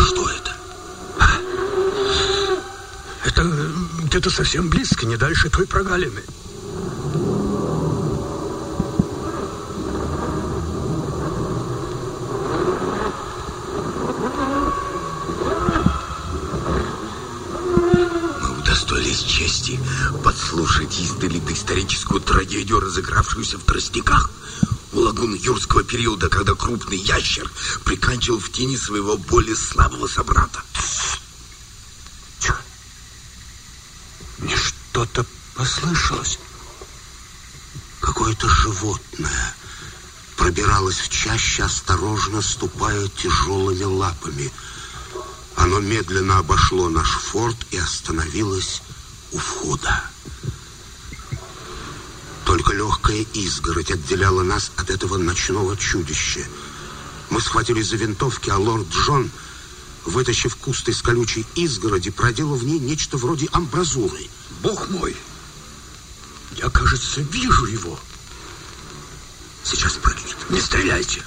Что это? Это э, где-то совсем близко, не дальше той прогалины. Разыгравшуюся в тростниках. у лагуны юрского периода, когда крупный ящер приканчивал в тени своего более слабого собрата. Тихо. Мне что-то послышалось. Какое-то животное пробиралось в чаще, осторожно ступая тяжелыми лапами. Оно медленно обошло наш форт и остановилось у входа. Только легкая изгородь отделяла нас от этого ночного чудища. Мы схватились за винтовки, а лорд Джон, вытащив куст из колючей изгороди, проделал в ней нечто вроде амбразуры. Бог мой! Я, кажется, вижу его. Сейчас прыгнет. Не стреляйте.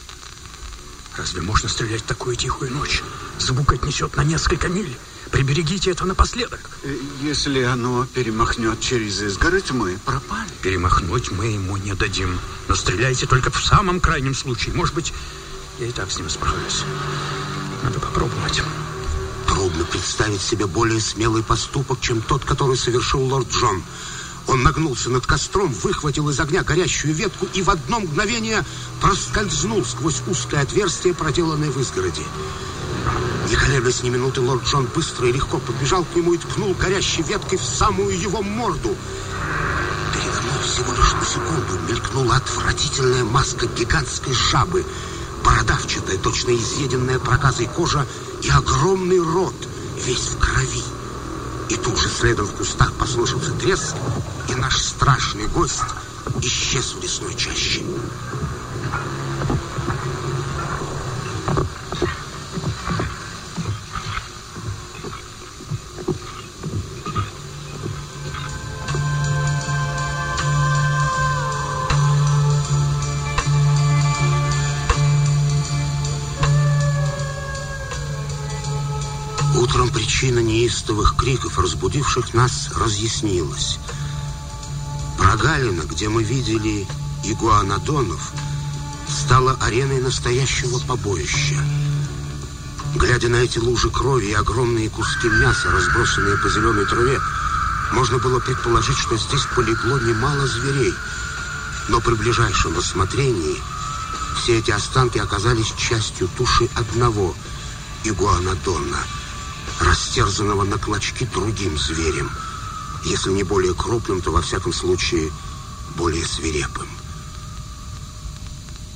Разве можно стрелять в такую тихую ночь? Звук отнесет на несколько миль. Приберегите это напоследок. Э, если оно перемахнет через изгородь, мы пропали. Перемахнуть мы ему не дадим. Но стреляйте только в самом крайнем случае. Может быть, я и так с ним справлюсь. Надо попробовать. Трудно представить себе более смелый поступок, чем тот, который совершил лорд Джон. Он нагнулся над костром, выхватил из огня горящую ветку и в одно мгновение проскользнул сквозь узкое отверстие, проделанное в изгороди. Не колеблясь ни минуты, лорд Джон быстро и легко подбежал к нему и ткнул горящей веткой в самую его морду. Передо мной всего лишь на секунду мелькнула отвратительная маска гигантской жабы, бородавчатая, точно изъеденная проказой кожа и огромный рот, весь в крови. И тут же следом в кустах послышался треск, и наш страшный гость исчез в лесной чаще. Утром причина неистовых криков, разбудивших нас, разъяснилась. Прогалина, где мы видели игуанодонов, стала ареной настоящего побоища. Глядя на эти лужи крови и огромные куски мяса, разбросанные по зеленой траве, можно было предположить, что здесь полегло немало зверей. Но при ближайшем рассмотрении все эти останки оказались частью туши одного игуанодона – растерзанного на клочки другим зверем. Если не более крупным, то во всяком случае более свирепым.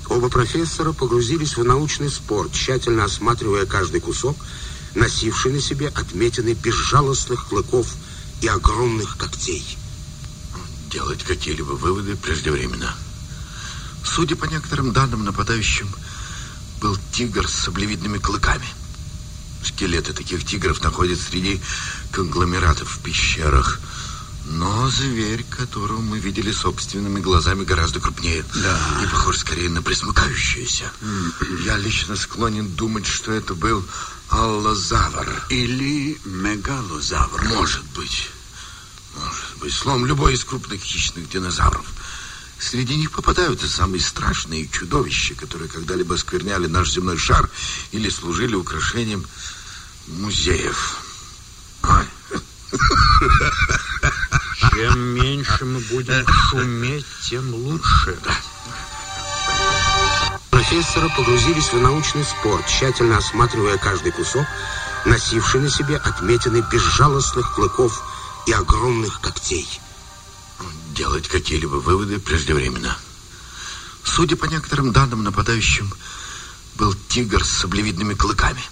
Оба профессора погрузились в научный спор, тщательно осматривая каждый кусок, носивший на себе отметины безжалостных клыков и огромных когтей. Делать какие-либо выводы преждевременно. Судя по некоторым данным, нападающим был тигр с саблевидными клыками – Скелеты таких тигров находят среди конгломератов в пещерах. Но зверь, которого мы видели собственными глазами, гораздо крупнее. Да. И похож скорее на присмыкающуюся. Я лично склонен думать, что это был аллозавр. Или мегалозавр. Может быть. Может быть. Словом, любой из крупных хищных динозавров. Среди них попадаются самые страшные чудовища, которые когда-либо скверняли наш земной шар или служили украшением музеев. Ой. Чем меньше мы будем шуметь, тем лучше. Профессора погрузились в научный спор, тщательно осматривая каждый кусок, носивший на себе отметины безжалостных клыков и огромных когтей. Делать какие-либо выводы преждевременно. Судя по некоторым данным, нападающим был тигр с саблевидными клыками.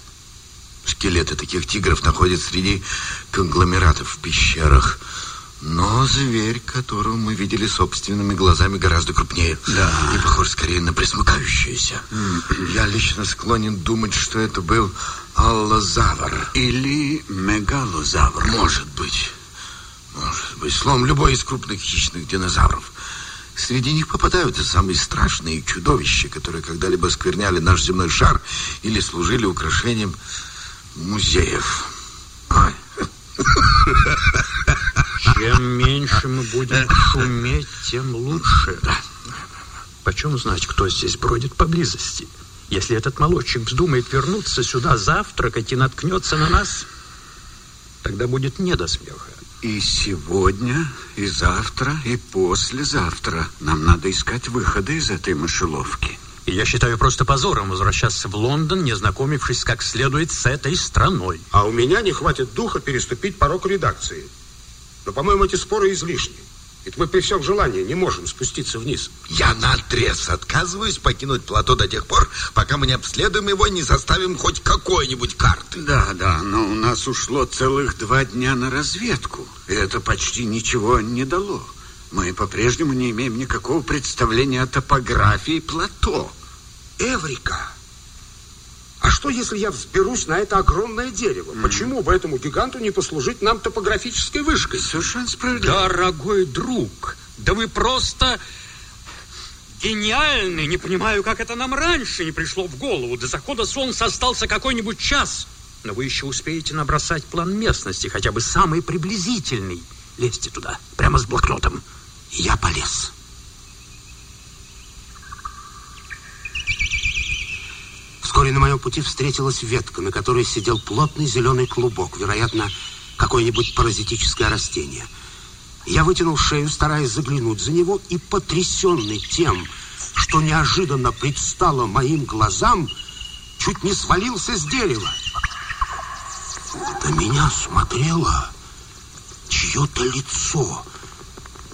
Скелеты таких тигров находят среди конгломератов в пещерах. Но зверь, которого мы видели собственными глазами, гораздо крупнее. Да. И похож скорее на присмыкающуюся. Я лично склонен думать, что это был аллозавр. Или мегалозавр. Может быть. Может быть. Словом, любой из крупных хищных динозавров. Среди них попадаются самые страшные чудовища, которые когда-либо скверняли наш земной шар или служили украшением музеев. Ой. Чем меньше мы будем шуметь, тем лучше. Почем знать, кто здесь бродит поблизости? Если этот молодчик вздумает вернуться сюда завтракать и наткнется на нас, тогда будет не до смеха. И сегодня, и завтра, и послезавтра нам надо искать выходы из этой мышеловки. И я считаю просто позором возвращаться в Лондон, не знакомившись как следует с этой страной. А у меня не хватит духа переступить порог редакции. Но, по-моему, эти споры излишни. Ведь мы при всем желании не можем спуститься вниз. Я на отрез отказываюсь покинуть плато до тех пор, пока мы не обследуем его и не составим хоть какой-нибудь карты. Да, да, но у нас ушло целых два дня на разведку. И это почти ничего не дало. Мы по-прежнему не имеем никакого представления о топографии плато. Эврика! А что, если я взберусь на это огромное дерево? Mm. Почему бы этому гиганту не послужить нам топографической вышкой? Совершенно справедливо. Дорогой друг, да вы просто гениальны. Не понимаю, как это нам раньше не пришло в голову. До захода солнца остался какой-нибудь час. Но вы еще успеете набросать план местности, хотя бы самый приблизительный. Лезьте туда, прямо с блокнотом. Я полез. Вскоре на моем пути встретилась ветка, на которой сидел плотный зеленый клубок, вероятно, какое-нибудь паразитическое растение. Я вытянул шею, стараясь заглянуть за него, и, потрясенный тем, что неожиданно предстало моим глазам, чуть не свалился с дерева. На меня смотрело чье-то лицо.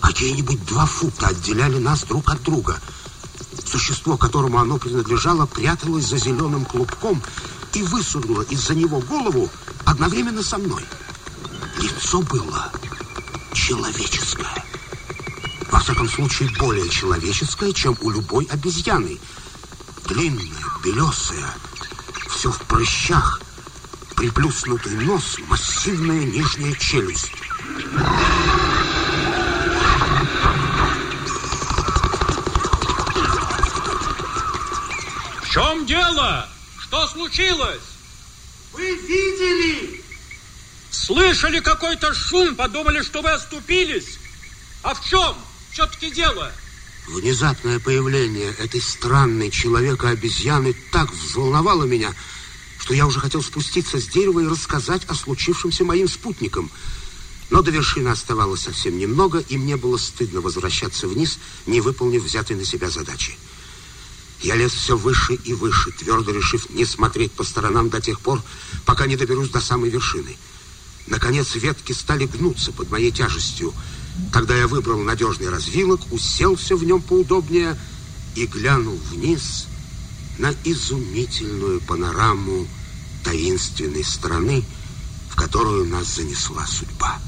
Какие-нибудь два фута отделяли нас друг от друга — Существо, которому оно принадлежало, пряталось за зеленым клубком и высунуло из-за него голову одновременно со мной. Лицо было человеческое. Во всяком случае, более человеческое, чем у любой обезьяны. Длинное, белесое, все в прыщах, приплюснутый нос, массивная нижняя челюсть. Чем дело? Что случилось? Вы видели? Слышали какой-то шум, подумали, что вы оступились. А в чем все-таки дело? Внезапное появление этой странной человека-обезьяны так взволновало меня, что я уже хотел спуститься с дерева и рассказать о случившемся моим спутникам. Но до вершины оставалось совсем немного, и мне было стыдно возвращаться вниз, не выполнив взятой на себя задачи. Я лез все выше и выше, твердо решив не смотреть по сторонам до тех пор, пока не доберусь до самой вершины. Наконец ветки стали гнуться под моей тяжестью. Когда я выбрал надежный развилок, уселся в нем поудобнее и глянул вниз на изумительную панораму таинственной страны, в которую нас занесла судьба.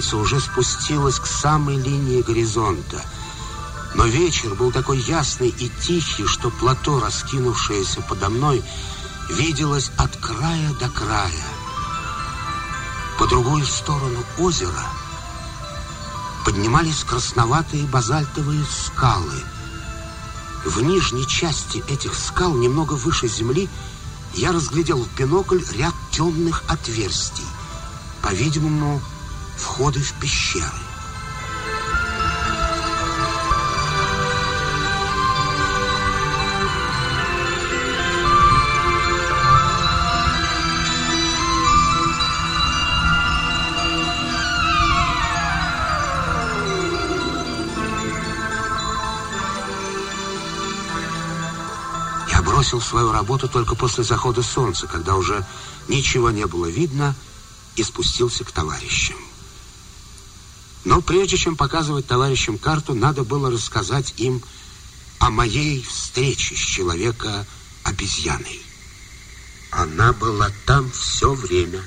Солнце уже спустилось к самой линии горизонта. Но вечер был такой ясный и тихий, что плато, раскинувшееся подо мной, виделось от края до края. По другую сторону озера поднимались красноватые базальтовые скалы. В нижней части этих скал, немного выше земли, я разглядел в бинокль ряд темных отверстий. По-видимому, входы в пещеры. Я бросил свою работу только после захода солнца, когда уже ничего не было видно, и спустился к товарищам. Но прежде чем показывать товарищам карту, надо было рассказать им о моей встрече с человека-обезьяной. Она была там все время.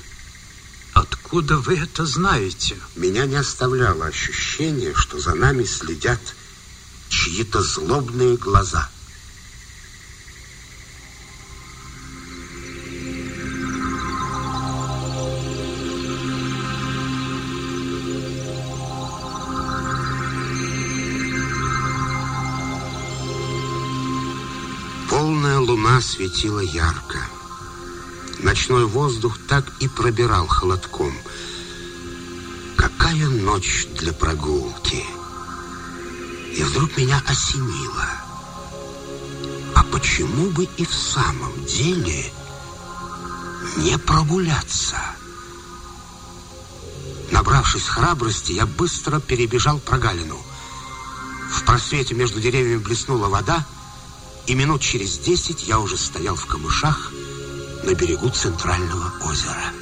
Откуда вы это знаете? Меня не оставляло ощущение, что за нами следят чьи-то злобные глаза. Луна светила ярко. Ночной воздух так и пробирал холодком. Какая ночь для прогулки! И вдруг меня осенило. А почему бы и в самом деле не прогуляться? Набравшись храбрости, я быстро перебежал прогалину. В просвете между деревьями блеснула вода, и минут через десять я уже стоял в камышах на берегу центрального озера.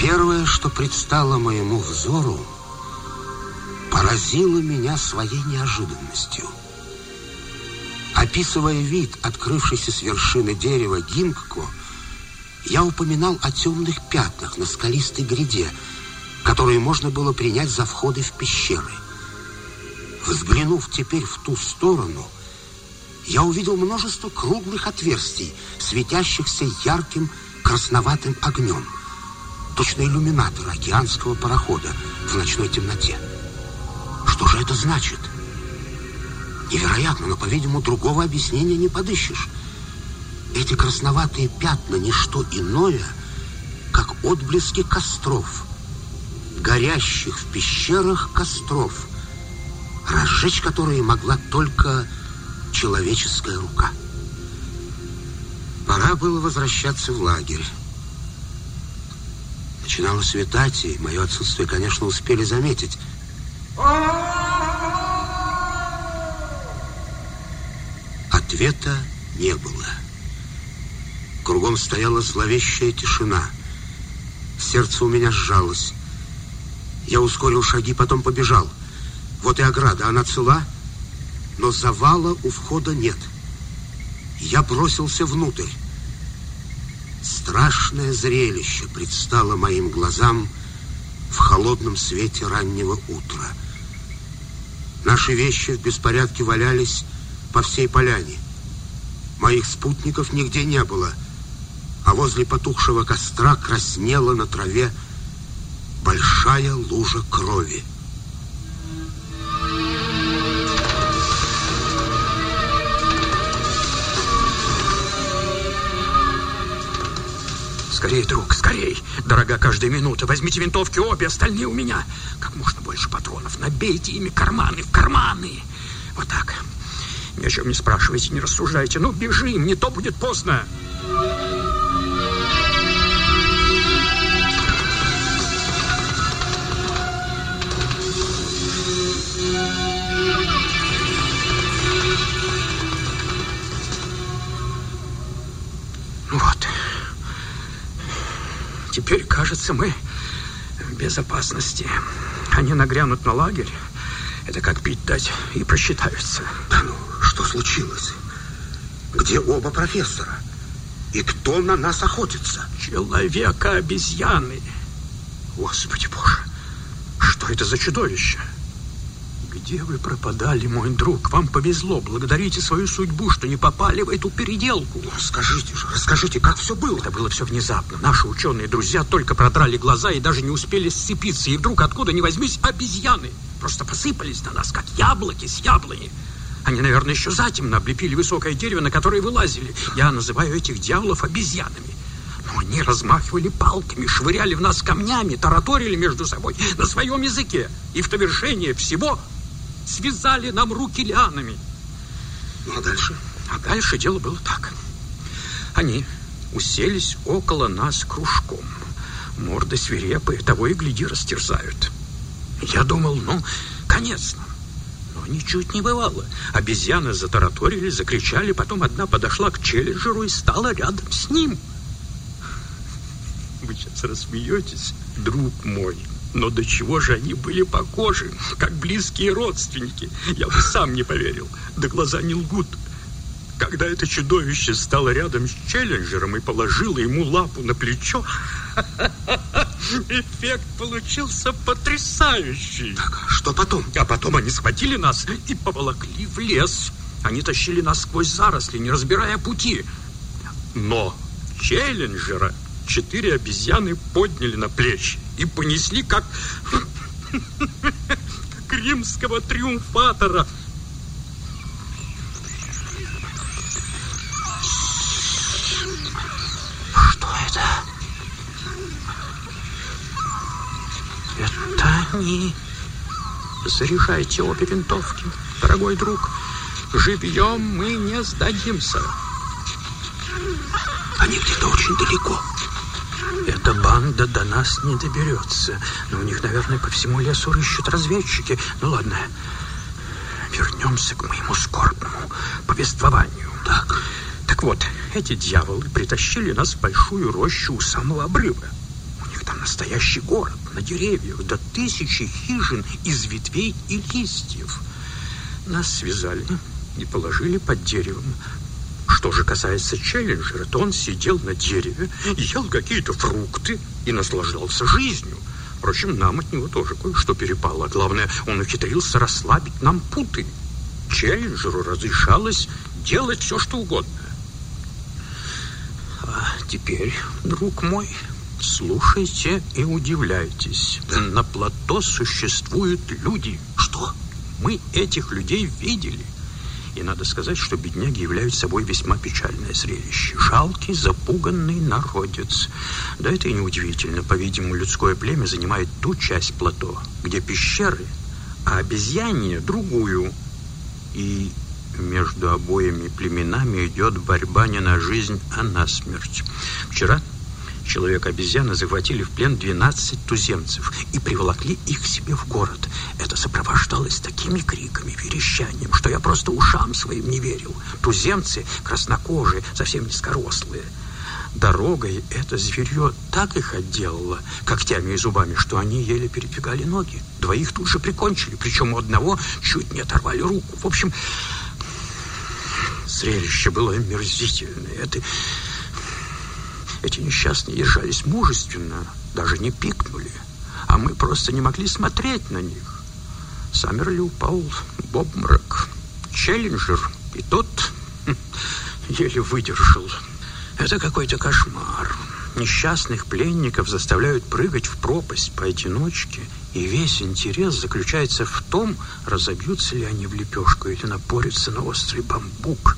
Первое, что предстало моему взору, поразило меня своей неожиданностью. Описывая вид, открывшийся с вершины дерева Гингко, я упоминал о темных пятнах на скалистой гряде, которые можно было принять за входы в пещеры. Взглянув теперь в ту сторону, я увидел множество круглых отверстий, светящихся ярким красноватым огнем. Точно иллюминатор океанского парохода в ночной темноте. Что же это значит? Невероятно, но, по-видимому, другого объяснения не подыщешь. Эти красноватые пятна — не что иное, как отблески костров, горящих в пещерах костров, разжечь которые могла только человеческая рука. Пора было возвращаться в лагерь. Начинало светать, и мое отсутствие, конечно, успели заметить. Ответа не было. Кругом стояла зловещая тишина. Сердце у меня сжалось. Я ускорил шаги, потом побежал. Вот и ограда, она цела, но завала у входа нет. Я бросился внутрь. Страшное зрелище предстало моим глазам в холодном свете раннего утра. Наши вещи в беспорядке валялись по всей поляне. Моих спутников нигде не было, а возле потухшего костра краснела на траве большая лужа крови. Скорей, друг, скорей. Дорога каждая минута. Возьмите винтовки обе, остальные у меня. Как можно больше патронов. Набейте ими карманы в карманы. Вот так. Ни о чем не спрашивайте, не рассуждайте. Ну, бежим, не то будет поздно. Вот. Теперь, кажется, мы в безопасности. Они нагрянут на лагерь. Это как пить дать и просчитаются. Да ну, что случилось? Где оба профессора? И кто на нас охотится? Человека-обезьяны. Господи боже, что это за чудовище? Где вы пропадали, мой друг? Вам повезло. Благодарите свою судьбу, что не попали в эту переделку. Расскажите же, расскажите, как все было? Это было все внезапно. Наши ученые-друзья только продрали глаза и даже не успели сцепиться. И вдруг, откуда ни возьмись, обезьяны просто посыпались на нас, как яблоки с яблони. Они, наверное, еще затемно облепили высокое дерево, на которое вылазили. Я называю этих дьяволов обезьянами. Но они размахивали палками, швыряли в нас камнями, тараторили между собой на своем языке. И в довершение всего связали нам руки лианами. Ну, а дальше? А дальше дело было так. Они уселись около нас кружком. Морды свирепые, того и гляди, растерзают. Я думал, ну, конец нам. Но ничуть не бывало. Обезьяны затараторили, закричали, потом одна подошла к Челленджеру и стала рядом с ним. Вы сейчас рассмеетесь, друг мой. Но до чего же они были похожи, как близкие родственники. Я бы сам не поверил. Да глаза не лгут. Когда это чудовище стало рядом с Челленджером и положило ему лапу на плечо, *laughs* эффект получился потрясающий. Так, а что потом? А потом они схватили нас и поволокли в лес. Они тащили нас сквозь заросли, не разбирая пути. Но Челленджера четыре обезьяны подняли на плечи и понесли как, как римского триумфатора. Что это? Это они. Заряжайте обе винтовки, дорогой друг. Живьем мы не сдадимся. Они где-то очень далеко. Эта банда до нас не доберется. Но у них, наверное, по всему лесу рыщут разведчики. Ну ладно, вернемся к моему скорбному повествованию. Так. Так вот, эти дьяволы притащили нас в большую рощу у самого обрыва. У них там настоящий город, на деревьях, до тысячи хижин из ветвей и листьев. Нас связали и положили под деревом. Что же касается Челленджера, то он сидел на дереве, ел какие-то фрукты и наслаждался жизнью. Впрочем, нам от него тоже кое-что перепало. Главное, он ухитрился расслабить нам путы. Челленджеру разрешалось делать все, что угодно. А теперь, друг мой, слушайте и удивляйтесь. На плато существуют люди. Что? Мы этих людей видели. И надо сказать, что бедняги являются собой весьма печальное зрелище. Жалкий, запуганный народец. Да это и неудивительно. По-видимому, людское племя занимает ту часть плато, где пещеры, а обезьянье – другую. И между обоими племенами идет борьба не на жизнь, а на смерть. Вчера человек-обезьяны захватили в плен 12 туземцев и приволокли их себе в город. Это сопровождалось такими криками, верещанием, что я просто ушам своим не верил. Туземцы краснокожие, совсем низкорослые. Дорогой это зверье так их отделало когтями и зубами, что они еле передвигали ноги. Двоих тут же прикончили, причем у одного чуть не оторвали руку. В общем, зрелище было омерзительное. Это эти несчастные держались мужественно, даже не пикнули, а мы просто не могли смотреть на них. Саммерли упал в обморок. Челленджер и тот хм, еле выдержал. Это какой-то кошмар. Несчастных пленников заставляют прыгать в пропасть поодиночке, и весь интерес заключается в том, разобьются ли они в лепешку или напорятся на острый бамбук.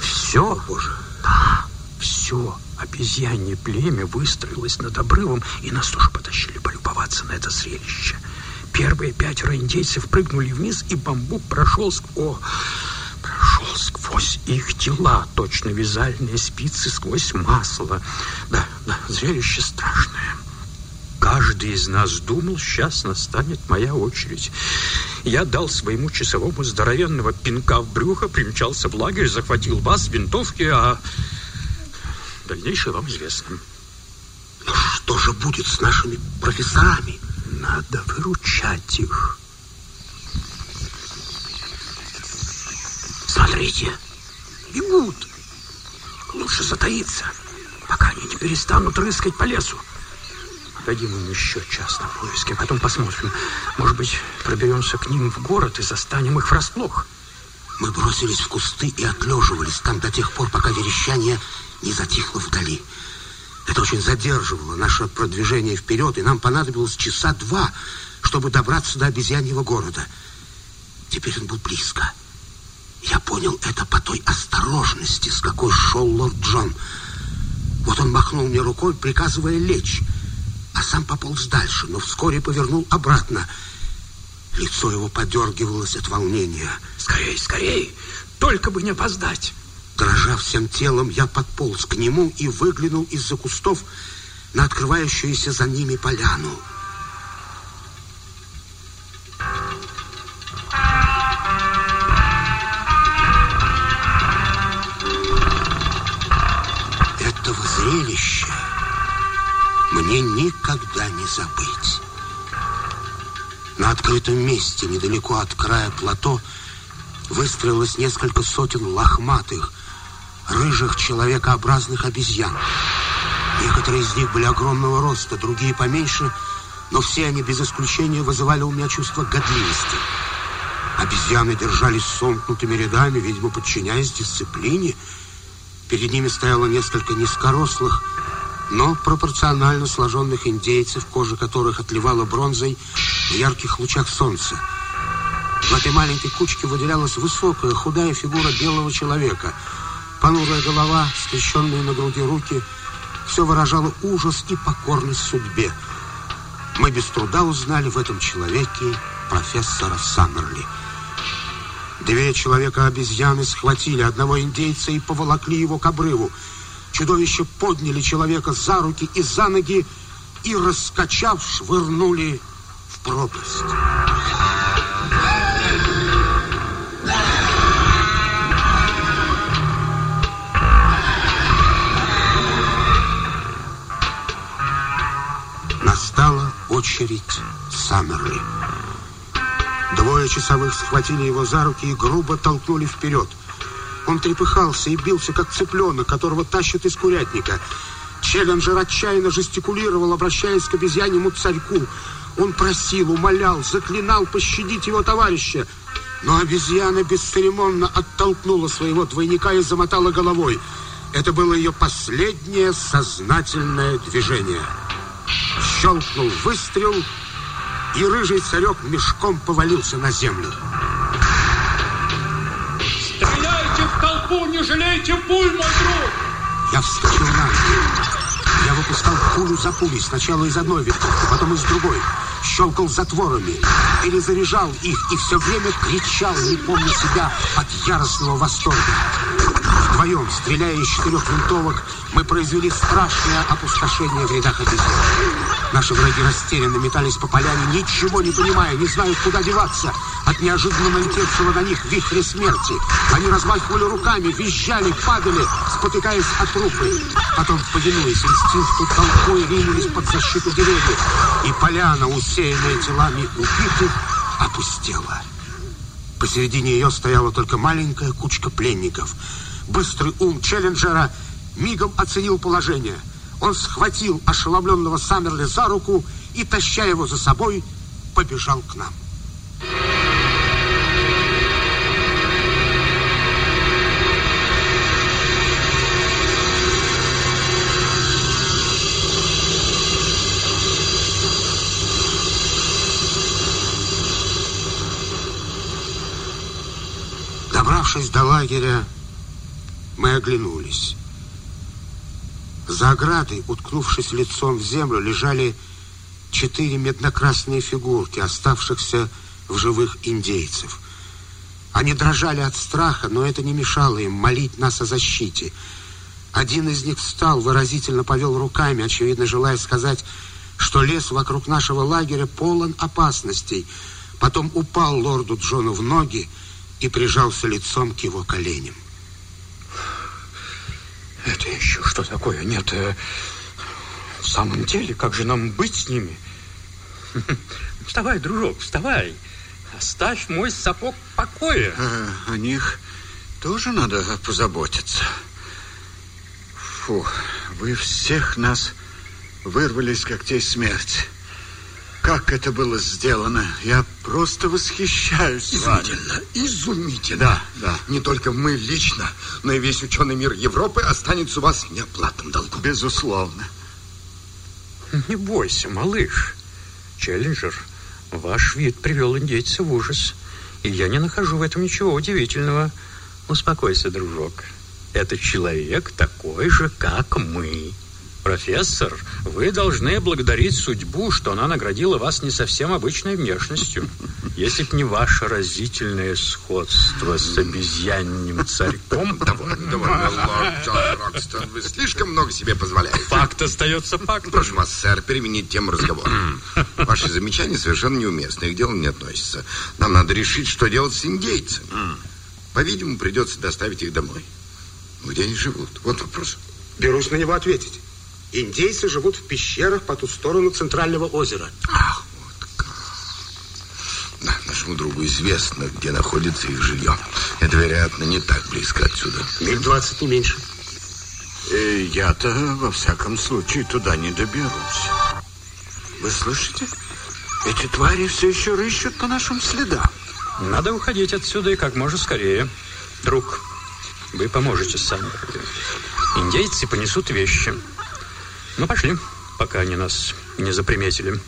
Все, Боже, да, все обезьянье племя выстроилось над обрывом, и нас тоже потащили полюбоваться на это зрелище. Первые пятеро индейцев прыгнули вниз, и бамбук прошел сквозь... Прошел сквозь их тела, точно вязальные спицы сквозь масло. Да, да, зрелище страшное. Каждый из нас думал, сейчас настанет моя очередь. Я дал своему часовому здоровенного пинка в брюхо, примчался в лагерь, захватил вас, винтовки, а Дальнейшее вам известно. Но что же будет с нашими профессорами? Надо выручать их. Смотрите, бегут. Лучше затаиться, пока они не перестанут рыскать по лесу. Дадим им еще час на поиски, а потом посмотрим. Может быть, проберемся к ним в город и застанем их врасплох. Мы бросились в кусты и отлеживались там до тех пор, пока верещание не затихло вдали. Это очень задерживало наше продвижение вперед, и нам понадобилось часа два, чтобы добраться до обезьяньего города. Теперь он был близко. Я понял это по той осторожности, с какой шел лорд Джон. Вот он махнул мне рукой, приказывая лечь, а сам пополз дальше, но вскоре повернул обратно. Лицо его подергивалось от волнения. «Скорей, скорей! Только бы не опоздать!» Дрожа всем телом, я подполз к нему и выглянул из-за кустов на открывающуюся за ними поляну. Этого зрелища мне никогда не забыть. На открытом месте, недалеко от края плато, выстроилось несколько сотен лохматых, рыжих человекообразных обезьян. Некоторые из них были огромного роста, другие поменьше, но все они без исключения вызывали у меня чувство годливости. Обезьяны держались сомкнутыми рядами, видимо, подчиняясь дисциплине. Перед ними стояло несколько низкорослых, но пропорционально сложенных индейцев, кожа которых отливала бронзой в ярких лучах солнца. В этой маленькой кучке выделялась высокая, худая фигура белого человека – Понурая голова, скрещенные на груди руки, все выражало ужас и покорность судьбе. мы без труда узнали в этом человеке профессора Саммерли. Две человека-обезьяны схватили одного индейца и поволокли его к обрыву. Чудовище подняли человека за руки и за ноги и, раскачав, швырнули в пропасть. Очередь Саммерли. Двое часовых схватили его за руки и грубо толкнули вперед. Он трепыхался и бился, как цыпленок, которого тащат из курятника. Челленджер отчаянно жестикулировал, обращаясь к обезьяньему царьку. Он просил, умолял, заклинал пощадить его товарища. Но обезьяна бесцеремонно оттолкнула своего двойника и замотала головой. Это было ее последнее сознательное движение. Щелкнул выстрел, и рыжий царек мешком повалился на землю. Стреляйте в толпу, не жалейте пуль, мой друг! Я вскочил на ноги. Я выпускал пулю за пулей, сначала из одной винтовки, потом из другой. Щелкал затворами, перезаряжал их и все время кричал, не помня себя от яростного восторга. Вдвоем, стреляя из четырех винтовок, мы произвели страшное опустошение в рядах обезьян. Наши враги растерянно метались по поляне, ничего не понимая, не знают, куда деваться. От неожиданно налетевшего на них вихря смерти. Они размахивали руками, визжали, падали, спотыкаясь от трупы. Потом, повинуясь инстинкту, толпой ринулись под защиту деревьев. И поляна, усеянная телами убитых, опустела. Посередине ее стояла только маленькая кучка пленников. Быстрый ум Челленджера мигом оценил положение. Он схватил ошеломленного Саммерли за руку и, таща его за собой, побежал к нам. Добравшись до лагеря, мы оглянулись. За оградой, уткнувшись лицом в землю, лежали четыре медно-красные фигурки, оставшихся в живых индейцев. Они дрожали от страха, но это не мешало им молить нас о защите. Один из них встал, выразительно повел руками, очевидно, желая сказать, что лес вокруг нашего лагеря полон опасностей. Потом упал лорду Джону в ноги и прижался лицом к его коленям. Это еще что такое? Нет, э, в самом деле, как же нам быть с ними? *laughs* Вставай, дружок, вставай. Оставь мой сапог в покое. А, о них тоже надо позаботиться. Фу, вы всех нас вырвали из когтей смерти. Как это было сделано? Я просто восхищаюсь Изумительно, изумительно. Да, да. Не только мы лично, но и весь ученый мир Европы останется у вас в неоплатном долгу. Безусловно. Не бойся, малыш. Челленджер, ваш вид привел индейца в ужас. И я не нахожу в этом ничего удивительного. Успокойся, дружок. Это человек такой же, как мы. Профессор, вы должны благодарить судьбу, что она наградила вас не совсем обычной внешностью. Если б не ваше разительное сходство с обезьянным царьком... *laughs* Довольно, довольно, лорд Джон Рокстон. Вы слишком много себе позволяете. Факт остается фактом. Прошу вас, сэр, переменить тему разговора. *clears throat* Ваши замечания совершенно неуместны, и к делу не относятся. Нам надо решить, что делать с индейцами. По-видимому, придется доставить их домой. Где они живут? Вот вопрос. Берусь на него ответить. Индейцы живут в пещерах по ту сторону центрального озера. Ах, вот как. Да, нашему другу известно, где находится их жилье. Это, вероятно, не так близко отсюда. Миль 20, не меньше. И я-то, во всяком случае, туда не доберусь. Вы слышите? Эти твари все еще рыщут по нашим следам. Надо уходить отсюда и как можно скорее. Друг, вы поможете сами. Индейцы понесут вещи. Ну, пошли, пока они нас не заприметили.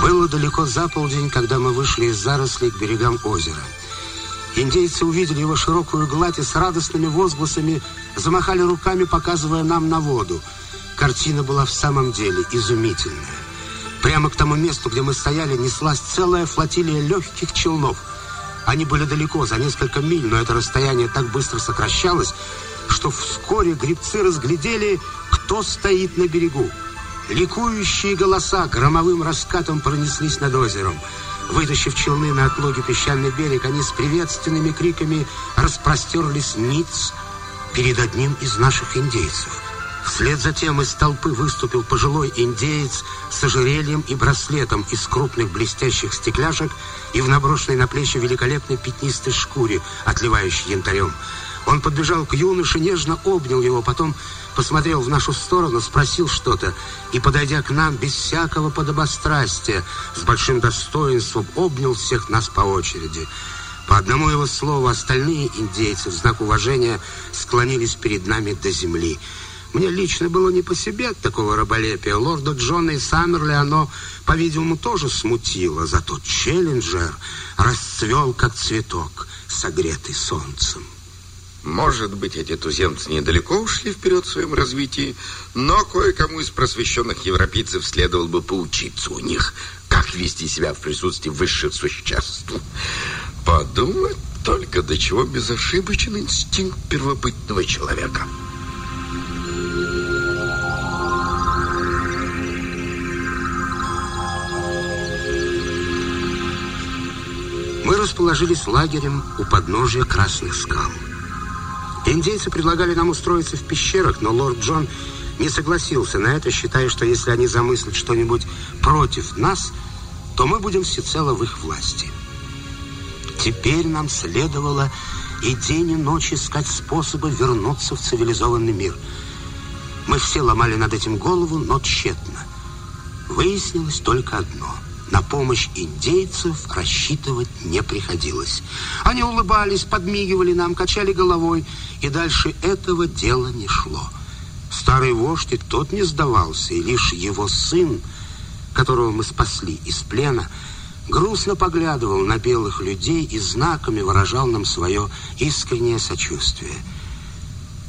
Было далеко за полдень, когда мы вышли из зарослей к берегам озера. Индейцы увидели его широкую гладь и с радостными возгласами замахали руками, показывая нам на воду. Картина была в самом деле изумительная. Прямо к тому месту, где мы стояли, неслась целая флотилия легких челнов. Они были далеко, за несколько миль, но это расстояние так быстро сокращалось, что вскоре грибцы разглядели, кто стоит на берегу. Ликующие голоса громовым раскатом пронеслись над озером. Вытащив челны на отлоге песчаный берег, они с приветственными криками распростерлись ниц перед одним из наших индейцев. Вслед за тем из толпы выступил пожилой индеец с ожерельем и браслетом из крупных блестящих стекляшек и в наброшенной на плечи великолепной пятнистой шкуре, отливающей янтарем. Он подбежал к юноше, нежно обнял его, потом посмотрел в нашу сторону, спросил что-то и, подойдя к нам без всякого подобострастия, с большим достоинством обнял всех нас по очереди. По одному его слову остальные индейцы в знак уважения склонились перед нами до земли. Мне лично было не по себе от такого раболепия. Лорда Джона и Саммерли оно, по-видимому, тоже смутило. Зато Челленджер расцвел, как цветок, согретый солнцем. Может быть, эти туземцы недалеко ушли вперед в своем развитии, но кое-кому из просвещенных европейцев следовало бы поучиться у них, как вести себя в присутствии высших существ. Подумать только, до чего безошибочен инстинкт первобытного человека. Мы расположились лагерем у подножия Красных скал. Индейцы предлагали нам устроиться в пещерах, но лорд Джон не согласился на это, считая, что если они замыслят что-нибудь против нас, то мы будем всецело в их власти. Теперь нам следовало и день, и ночь искать способы вернуться в цивилизованный мир. Мы все ломали над этим голову, но тщетно. Выяснилось только одно – на помощь индейцев рассчитывать не приходилось. Они улыбались, подмигивали нам, качали головой, и дальше этого дела не шло. Старый вождь и тот не сдавался, и лишь его сын, которого мы спасли из плена, грустно поглядывал на белых людей и знаками выражал нам свое искреннее сочувствие.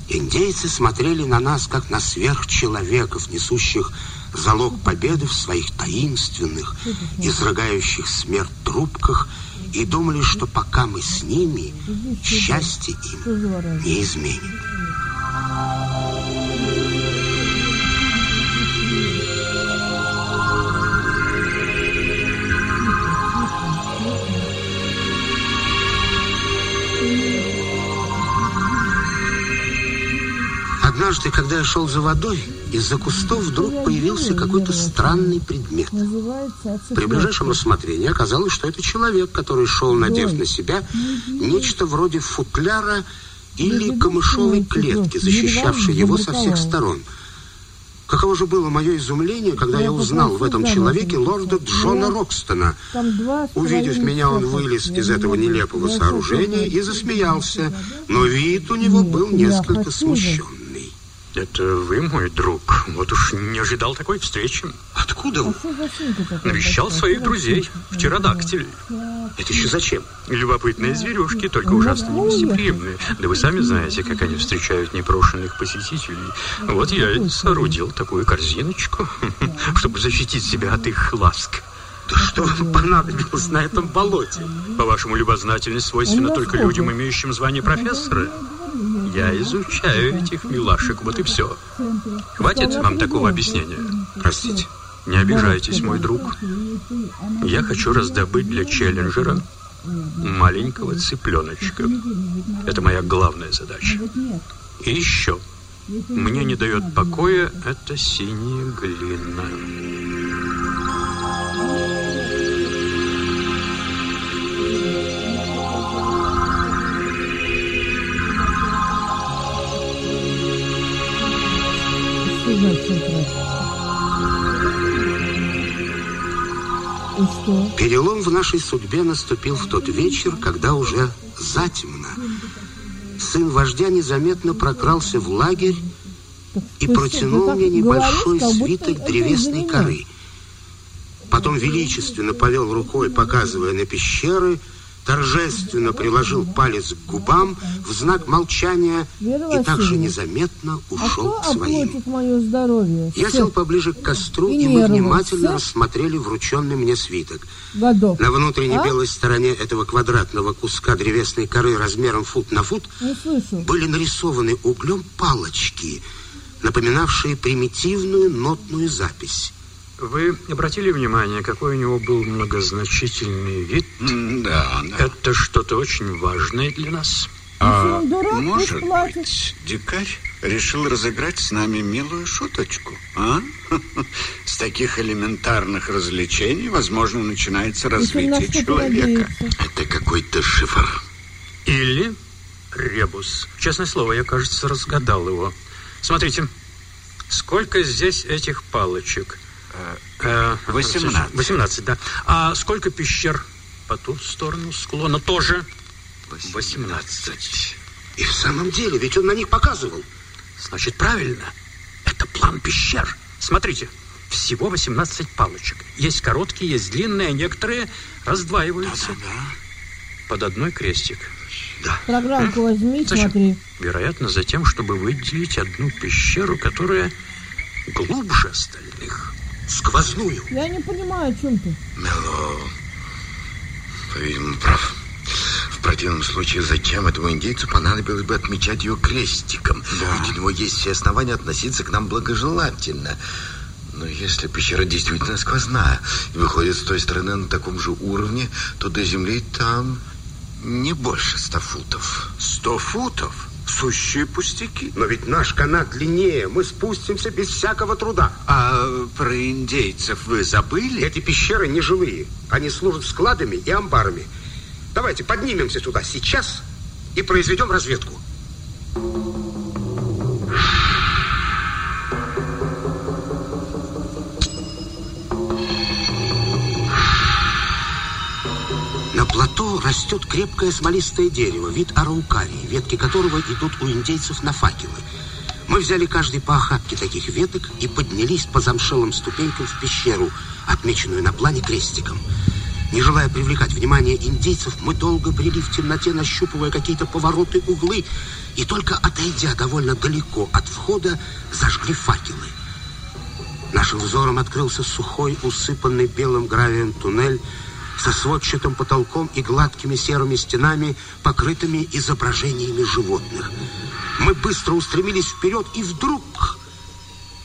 Индейцы смотрели на нас, как на сверхчеловеков, несущих залог победы в своих таинственных, изрыгающих смерть трубках, и думали, что пока мы с ними, счастье им не изменит. Однажды, когда я шел за водой, из-за кустов вдруг появился какой-то странный предмет. При ближайшем рассмотрении оказалось, что это человек, который шел, надев на себя нечто вроде футляра или камышовой клетки, защищавшей его со всех сторон. Каково же было мое изумление, когда я узнал в этом человеке лорда Джона Рокстона. Увидев меня, он вылез из этого нелепого сооружения и засмеялся, но вид у него был несколько смущенный. Это вы, мой друг. Вот уж не ожидал такой встречи. Откуда вы? Навещал своих друзей в птеродактиль. Это еще зачем? Любопытные зверюшки, только ужасно негостеприимные. Да вы сами знаете, как они встречают непрошенных посетителей. Вот я и соорудил такую корзиночку, *laughs* чтобы защитить себя от их ласк. Да что вам понадобилось на этом болоте? По-вашему, любознательность свойственна только людям, имеющим звание профессора? Я изучаю этих милашек, вот и все. Хватит вам такого объяснения? Простите. Не обижайтесь, мой друг. Я хочу раздобыть для челленджера маленького цыпленочка. Это моя главная задача. И еще. Мне не дает покоя эта синяя глина. Перелом в нашей судьбе наступил в тот вечер, когда уже затемно. Сын вождя незаметно прокрался в лагерь и протянул мне небольшой свиток древесной коры. Потом величественно повел рукой, показывая на пещеры, торжественно приложил палец к губам в знак молчания и также незаметно А ушел кто к своим. мое? Я сел поближе к костру, И и мы внимательно рассмотрели врученный мне свиток. Годов. На внутренней А? белой стороне этого квадратного куска древесной коры размером фут на фут были нарисованы углем палочки, напоминавшие примитивную нотную запись. Вы обратили внимание, какой у него был многозначительный вид? Да, да. Это что-то очень важное для нас. А, может быть, дикарь решил разыграть с нами милую шуточку, а? *laughs* С таких элементарных развлечений, возможно, начинается развитие человека. Это какой-то шифр. Или ребус. Честное слово, я, кажется, разгадал его. Смотрите, сколько здесь этих палочек? Э, 18. 18, да. А сколько пещер по ту сторону склона тоже? 18. И в самом деле, ведь он на них показывал. Значит, правильно. Это план пещер. Смотрите, всего 18 палочек. Есть короткие, есть длинные, а некоторые раздваиваются. Под одной крестик. Программку возьми, Зачем? смотри. Вероятно, за тем, чтобы выделить одну пещеру, которая глубже остальных. Сквозную. Я не понимаю, о чем ты. Мело, по-видимому, прав. В противном случае, зачем этому индейцу понадобилось бы отмечать ее крестиком? Ведь у него есть все основания относиться к нам благожелательно. Но если пещера действительно сквозная и выходит с той стороны на таком же уровне, то до земли там не больше ста футов. Сто футов? Сущие пустяки. Но ведь наш канат длиннее, мы спустимся без всякого труда. А про индейцев вы забыли? Эти пещеры не жилые. Они служат складами и амбарами. Давайте поднимемся туда сейчас и произведем разведку. На растет крепкое смолистое дерево, вид араукарии, ветки которого идут у индейцев на факелы. Мы взяли каждый по охапке таких веток и поднялись по замшелым ступенькам в пещеру, отмеченную на плане крестиком. Не желая привлекать внимание индейцев, мы долго брели в темноте, нащупывая какие-то повороты, углы, и только отойдя довольно далеко от входа, зажгли факелы. Нашим взором открылся сухой, усыпанный белым гравием туннель со сводчатым потолком и гладкими серыми стенами, покрытыми изображениями животных. Мы быстро устремились вперед, и вдруг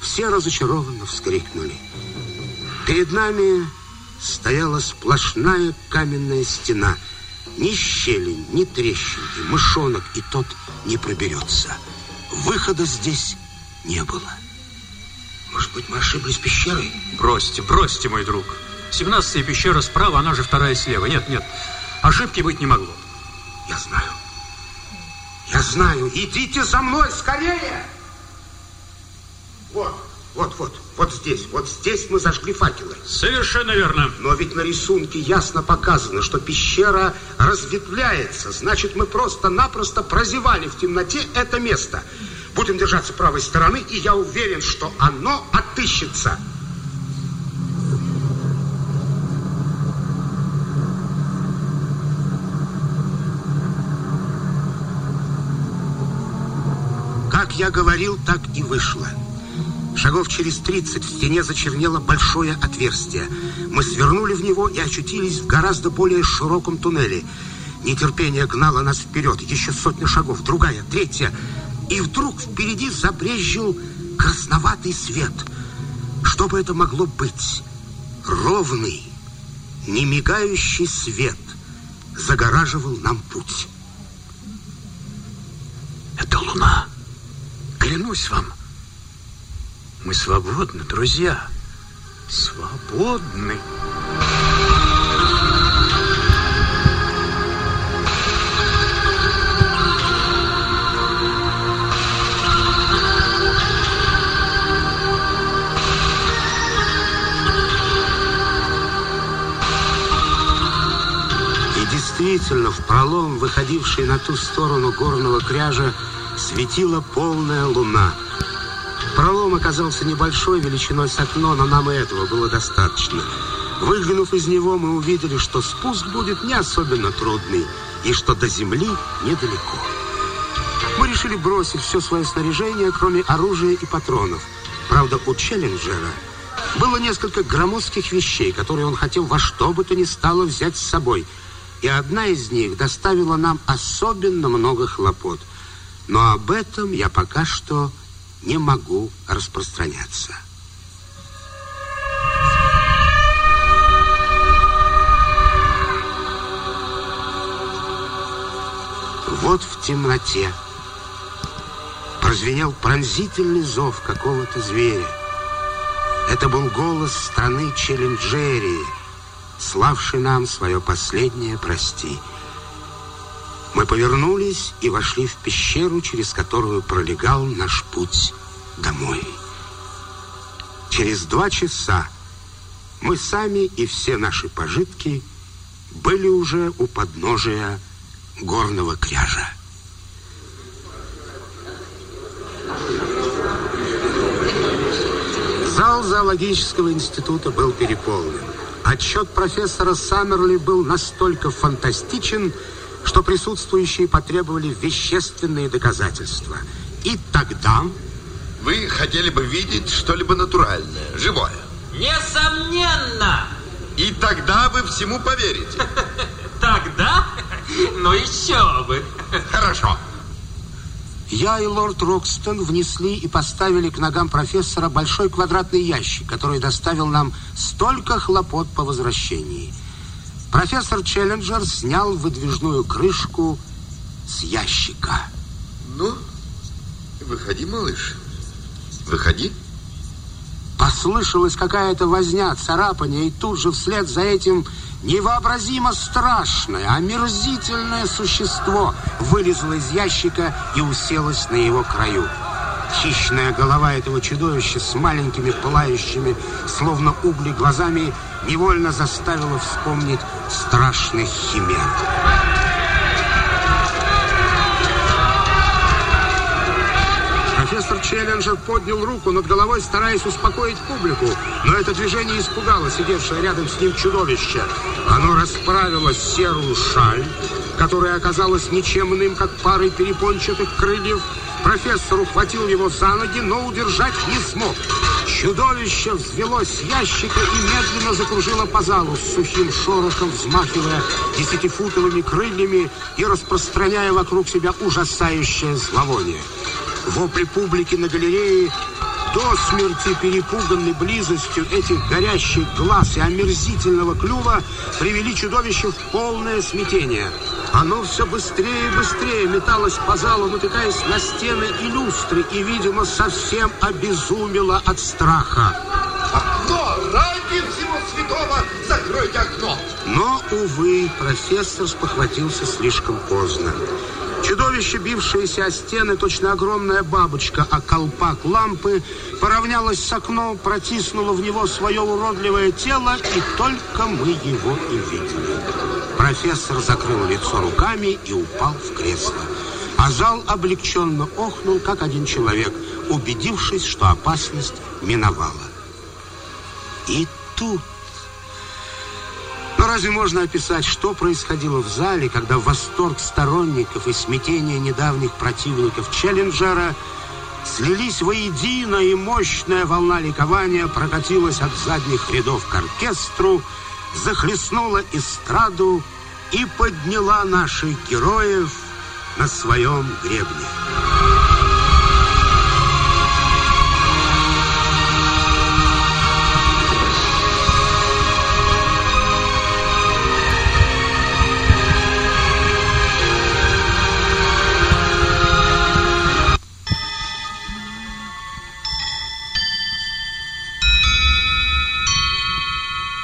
все разочарованно вскрикнули. Перед нами стояла сплошная каменная стена. Ни щели, ни трещинки, мышонок и тот не проберется. Выхода здесь не было. Может быть, мы ошиблись пещерой? Бросьте, бросьте, мой друг. 17 пещера справа, она же вторая слева. Нет, нет, ошибки быть не могло. Я знаю. Я знаю. Идите за мной скорее! Вот, вот, вот, вот здесь, вот здесь мы зажгли факелы. Совершенно верно. Но ведь на рисунке ясно показано, что пещера разветвляется. Значит, мы просто-напросто прозевали в темноте это место. Будем держаться правой стороны, и я уверен, что оно отыщется. Как я говорил, так и вышло. Шагов через 30 в стене зачернело большое отверстие. Мы свернули в него и очутились в гораздо более широком туннеле. Нетерпение гнало нас вперед. Еще сотня шагов, другая, третья. И вдруг впереди забрезжил красноватый свет. Что бы это могло быть? Ровный, не мигающий свет загораживал нам путь. Это луна. Клянусь вам. Мы свободны, друзья. Свободны. И действительно, в пролом, выходивший на ту сторону горного кряжа, светила полная луна. Пролом оказался небольшой, величиной с окно, но нам и этого было достаточно. Выглянув из него, мы увидели, что спуск будет не особенно трудный и что до земли недалеко. Мы решили бросить все свое снаряжение, кроме оружия и патронов. Правда, у Челленджера было несколько громоздких вещей, которые он хотел во что бы то ни стало взять с собой. И одна из них доставила нам особенно много хлопот. Но об этом я пока что не могу распространяться. Вот в темноте прозвенел пронзительный зов какого-то зверя. Это был голос страны Челленджерии, славший нам свое последнее «прости». Мы повернулись и вошли в пещеру, через которую пролегал наш путь домой. Через два часа мы сами и все наши пожитки были уже у подножия горного кряжа. Зал зоологического института был переполнен. Отчет профессора Саммерли был настолько фантастичен, что присутствующие потребовали вещественные доказательства. И тогда... Вы хотели бы видеть что-либо натуральное, живое? Несомненно! И тогда вы всему поверите. *laughs* Тогда? *laughs* Ну еще бы. *laughs* Хорошо. Я и лорд Рокстон внесли и поставили к ногам профессора большой квадратный ящик, который доставил нам столько хлопот по возвращении. Профессор Челленджер снял выдвижную крышку с ящика. Ну, выходи, малыш. Выходи. Послышалась какая-то возня, царапание, и тут же вслед за этим невообразимо страшное, омерзительное существо вылезло из ящика и уселось на его краю. Хищная голова этого чудовища с маленькими пылающими, словно угли глазами, невольно заставила вспомнить страшных химер. Профессор Челленджер поднял руку над головой, стараясь успокоить публику. Но это движение испугало сидевшее рядом с ним чудовище. Оно расправило серую шаль, которая оказалась ничем иным, как парой перепончатых крыльев. Профессор ухватил его за ноги, но удержать не смог. Чудовище взвелось с ящика и медленно закружило по залу, с сухим шорохом взмахивая десятифутовыми крыльями и распространяя вокруг себя ужасающее зловоние. Вопли публики на галерее, до смерти перепуганной близостью этих горящих глаз и омерзительного клюва, привели чудовище в полное смятение. Оно все быстрее и быстрее металось по залу, натыкаясь на стены и люстры, и, видимо, совсем обезумело от страха. Окно! Ради всего святого закройте окно! Но, увы, профессор спохватился слишком поздно. Чудовище, бившееся о стены, точно огромная бабочка, а колпак лампы, поравнялось с окном, протиснуло в него свое уродливое тело, и только мы его и видели. Профессор закрыл лицо руками и упал в кресло. А зал облегченно охнул, как один человек, убедившись, что опасность миновала. И тут но разве можно описать, что происходило в зале, когда восторг сторонников и смятение недавних противников Челленджера слились воедино, и мощная волна ликования прокатилась от задних рядов к оркестру, захлестнула эстраду и подняла наших героев на своем гребне.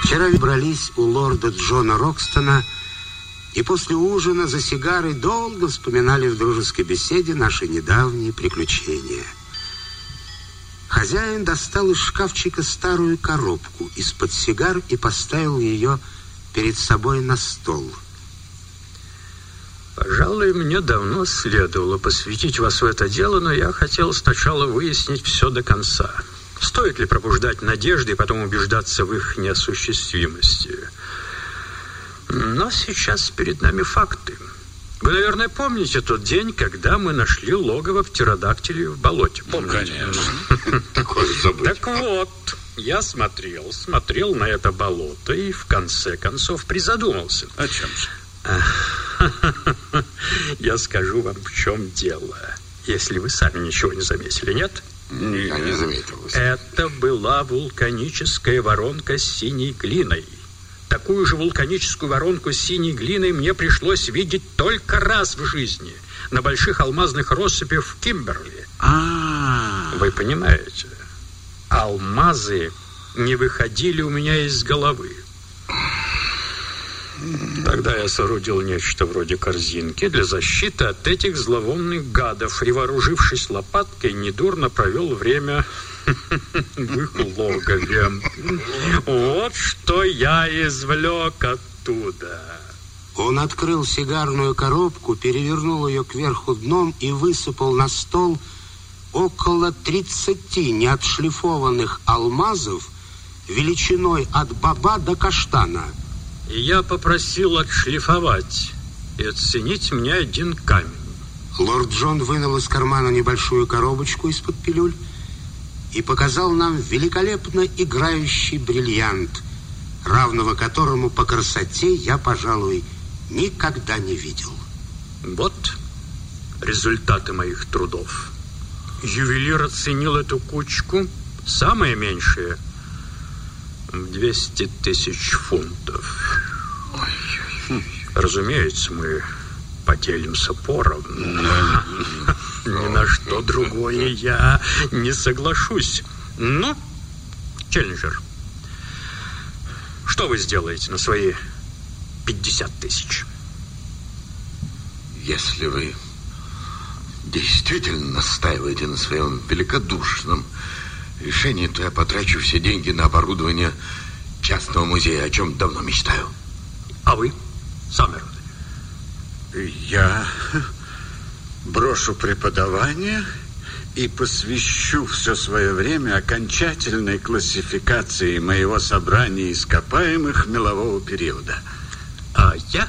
Вчера брались у лорда Джона Рокстона и после ужина за сигарой долго вспоминали в дружеской беседе наши недавние приключения. Хозяин достал из шкафчика старую коробку из-под сигар и поставил ее перед собой на стол. Пожалуй, мне давно следовало посвятить вас в это дело, но я хотел сначала выяснить все до конца. Стоит ли пробуждать надежды и потом убеждаться в их неосуществимости? Но сейчас перед нами факты. Вы, наверное, помните тот день, когда мы нашли логово птеродактилей в болоте. Помните? Конечно. *laughs* Такое забыть. Так вот, я смотрел, смотрел на это болото и в конце концов призадумался. О чем же? *laughs* Я скажу вам, в чем дело, если вы сами ничего не заметили, нет? Я не заметил. Это была вулканическая воронка с синей глиной. Такую же вулканическую воронку с синей глиной мне пришлось видеть только раз в жизни на больших алмазных россыпях в Кимберли. А, Вы понимаете, алмазы не выходили у меня из головы. Тогда я соорудил нечто вроде корзинки для защиты от этих зловонных гадов и, вооружившись лопаткой, недурно провел время *laughs* в их логове. Вот что я извлек оттуда. Он открыл сигарную коробку, перевернул ее кверху дном и высыпал на стол около 30 неотшлифованных алмазов величиной от баба до каштана. И я попросил отшлифовать и оценить мне один камень. Лорд Джон вынул из кармана небольшую коробочку из-под пилюль и показал нам великолепно играющий бриллиант, равного которому по красоте я, пожалуй, никогда не видел. Вот результаты моих трудов. Ювелир оценил эту кучку, самое меньшее, 200 тысяч фунтов. Разумеется, мы поделимся поровну. Ни на что другое я не соглашусь. Ну, Челленджер, что вы сделаете на свои 50 тысяч? Если вы действительно настаиваете на своем великодушном решении, то я потрачу все деньги на оборудование частного музея, о чем давно мечтаю. А вы, Саммер? Я брошу преподавание и посвящу все свое время окончательной классификации моего собрания ископаемых мелового периода. А я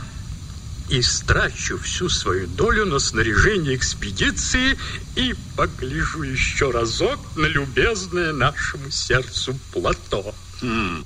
истрачу всю свою долю на снаряжение экспедиции и погляжу еще разок на любезное нашему сердцу плато. Хм.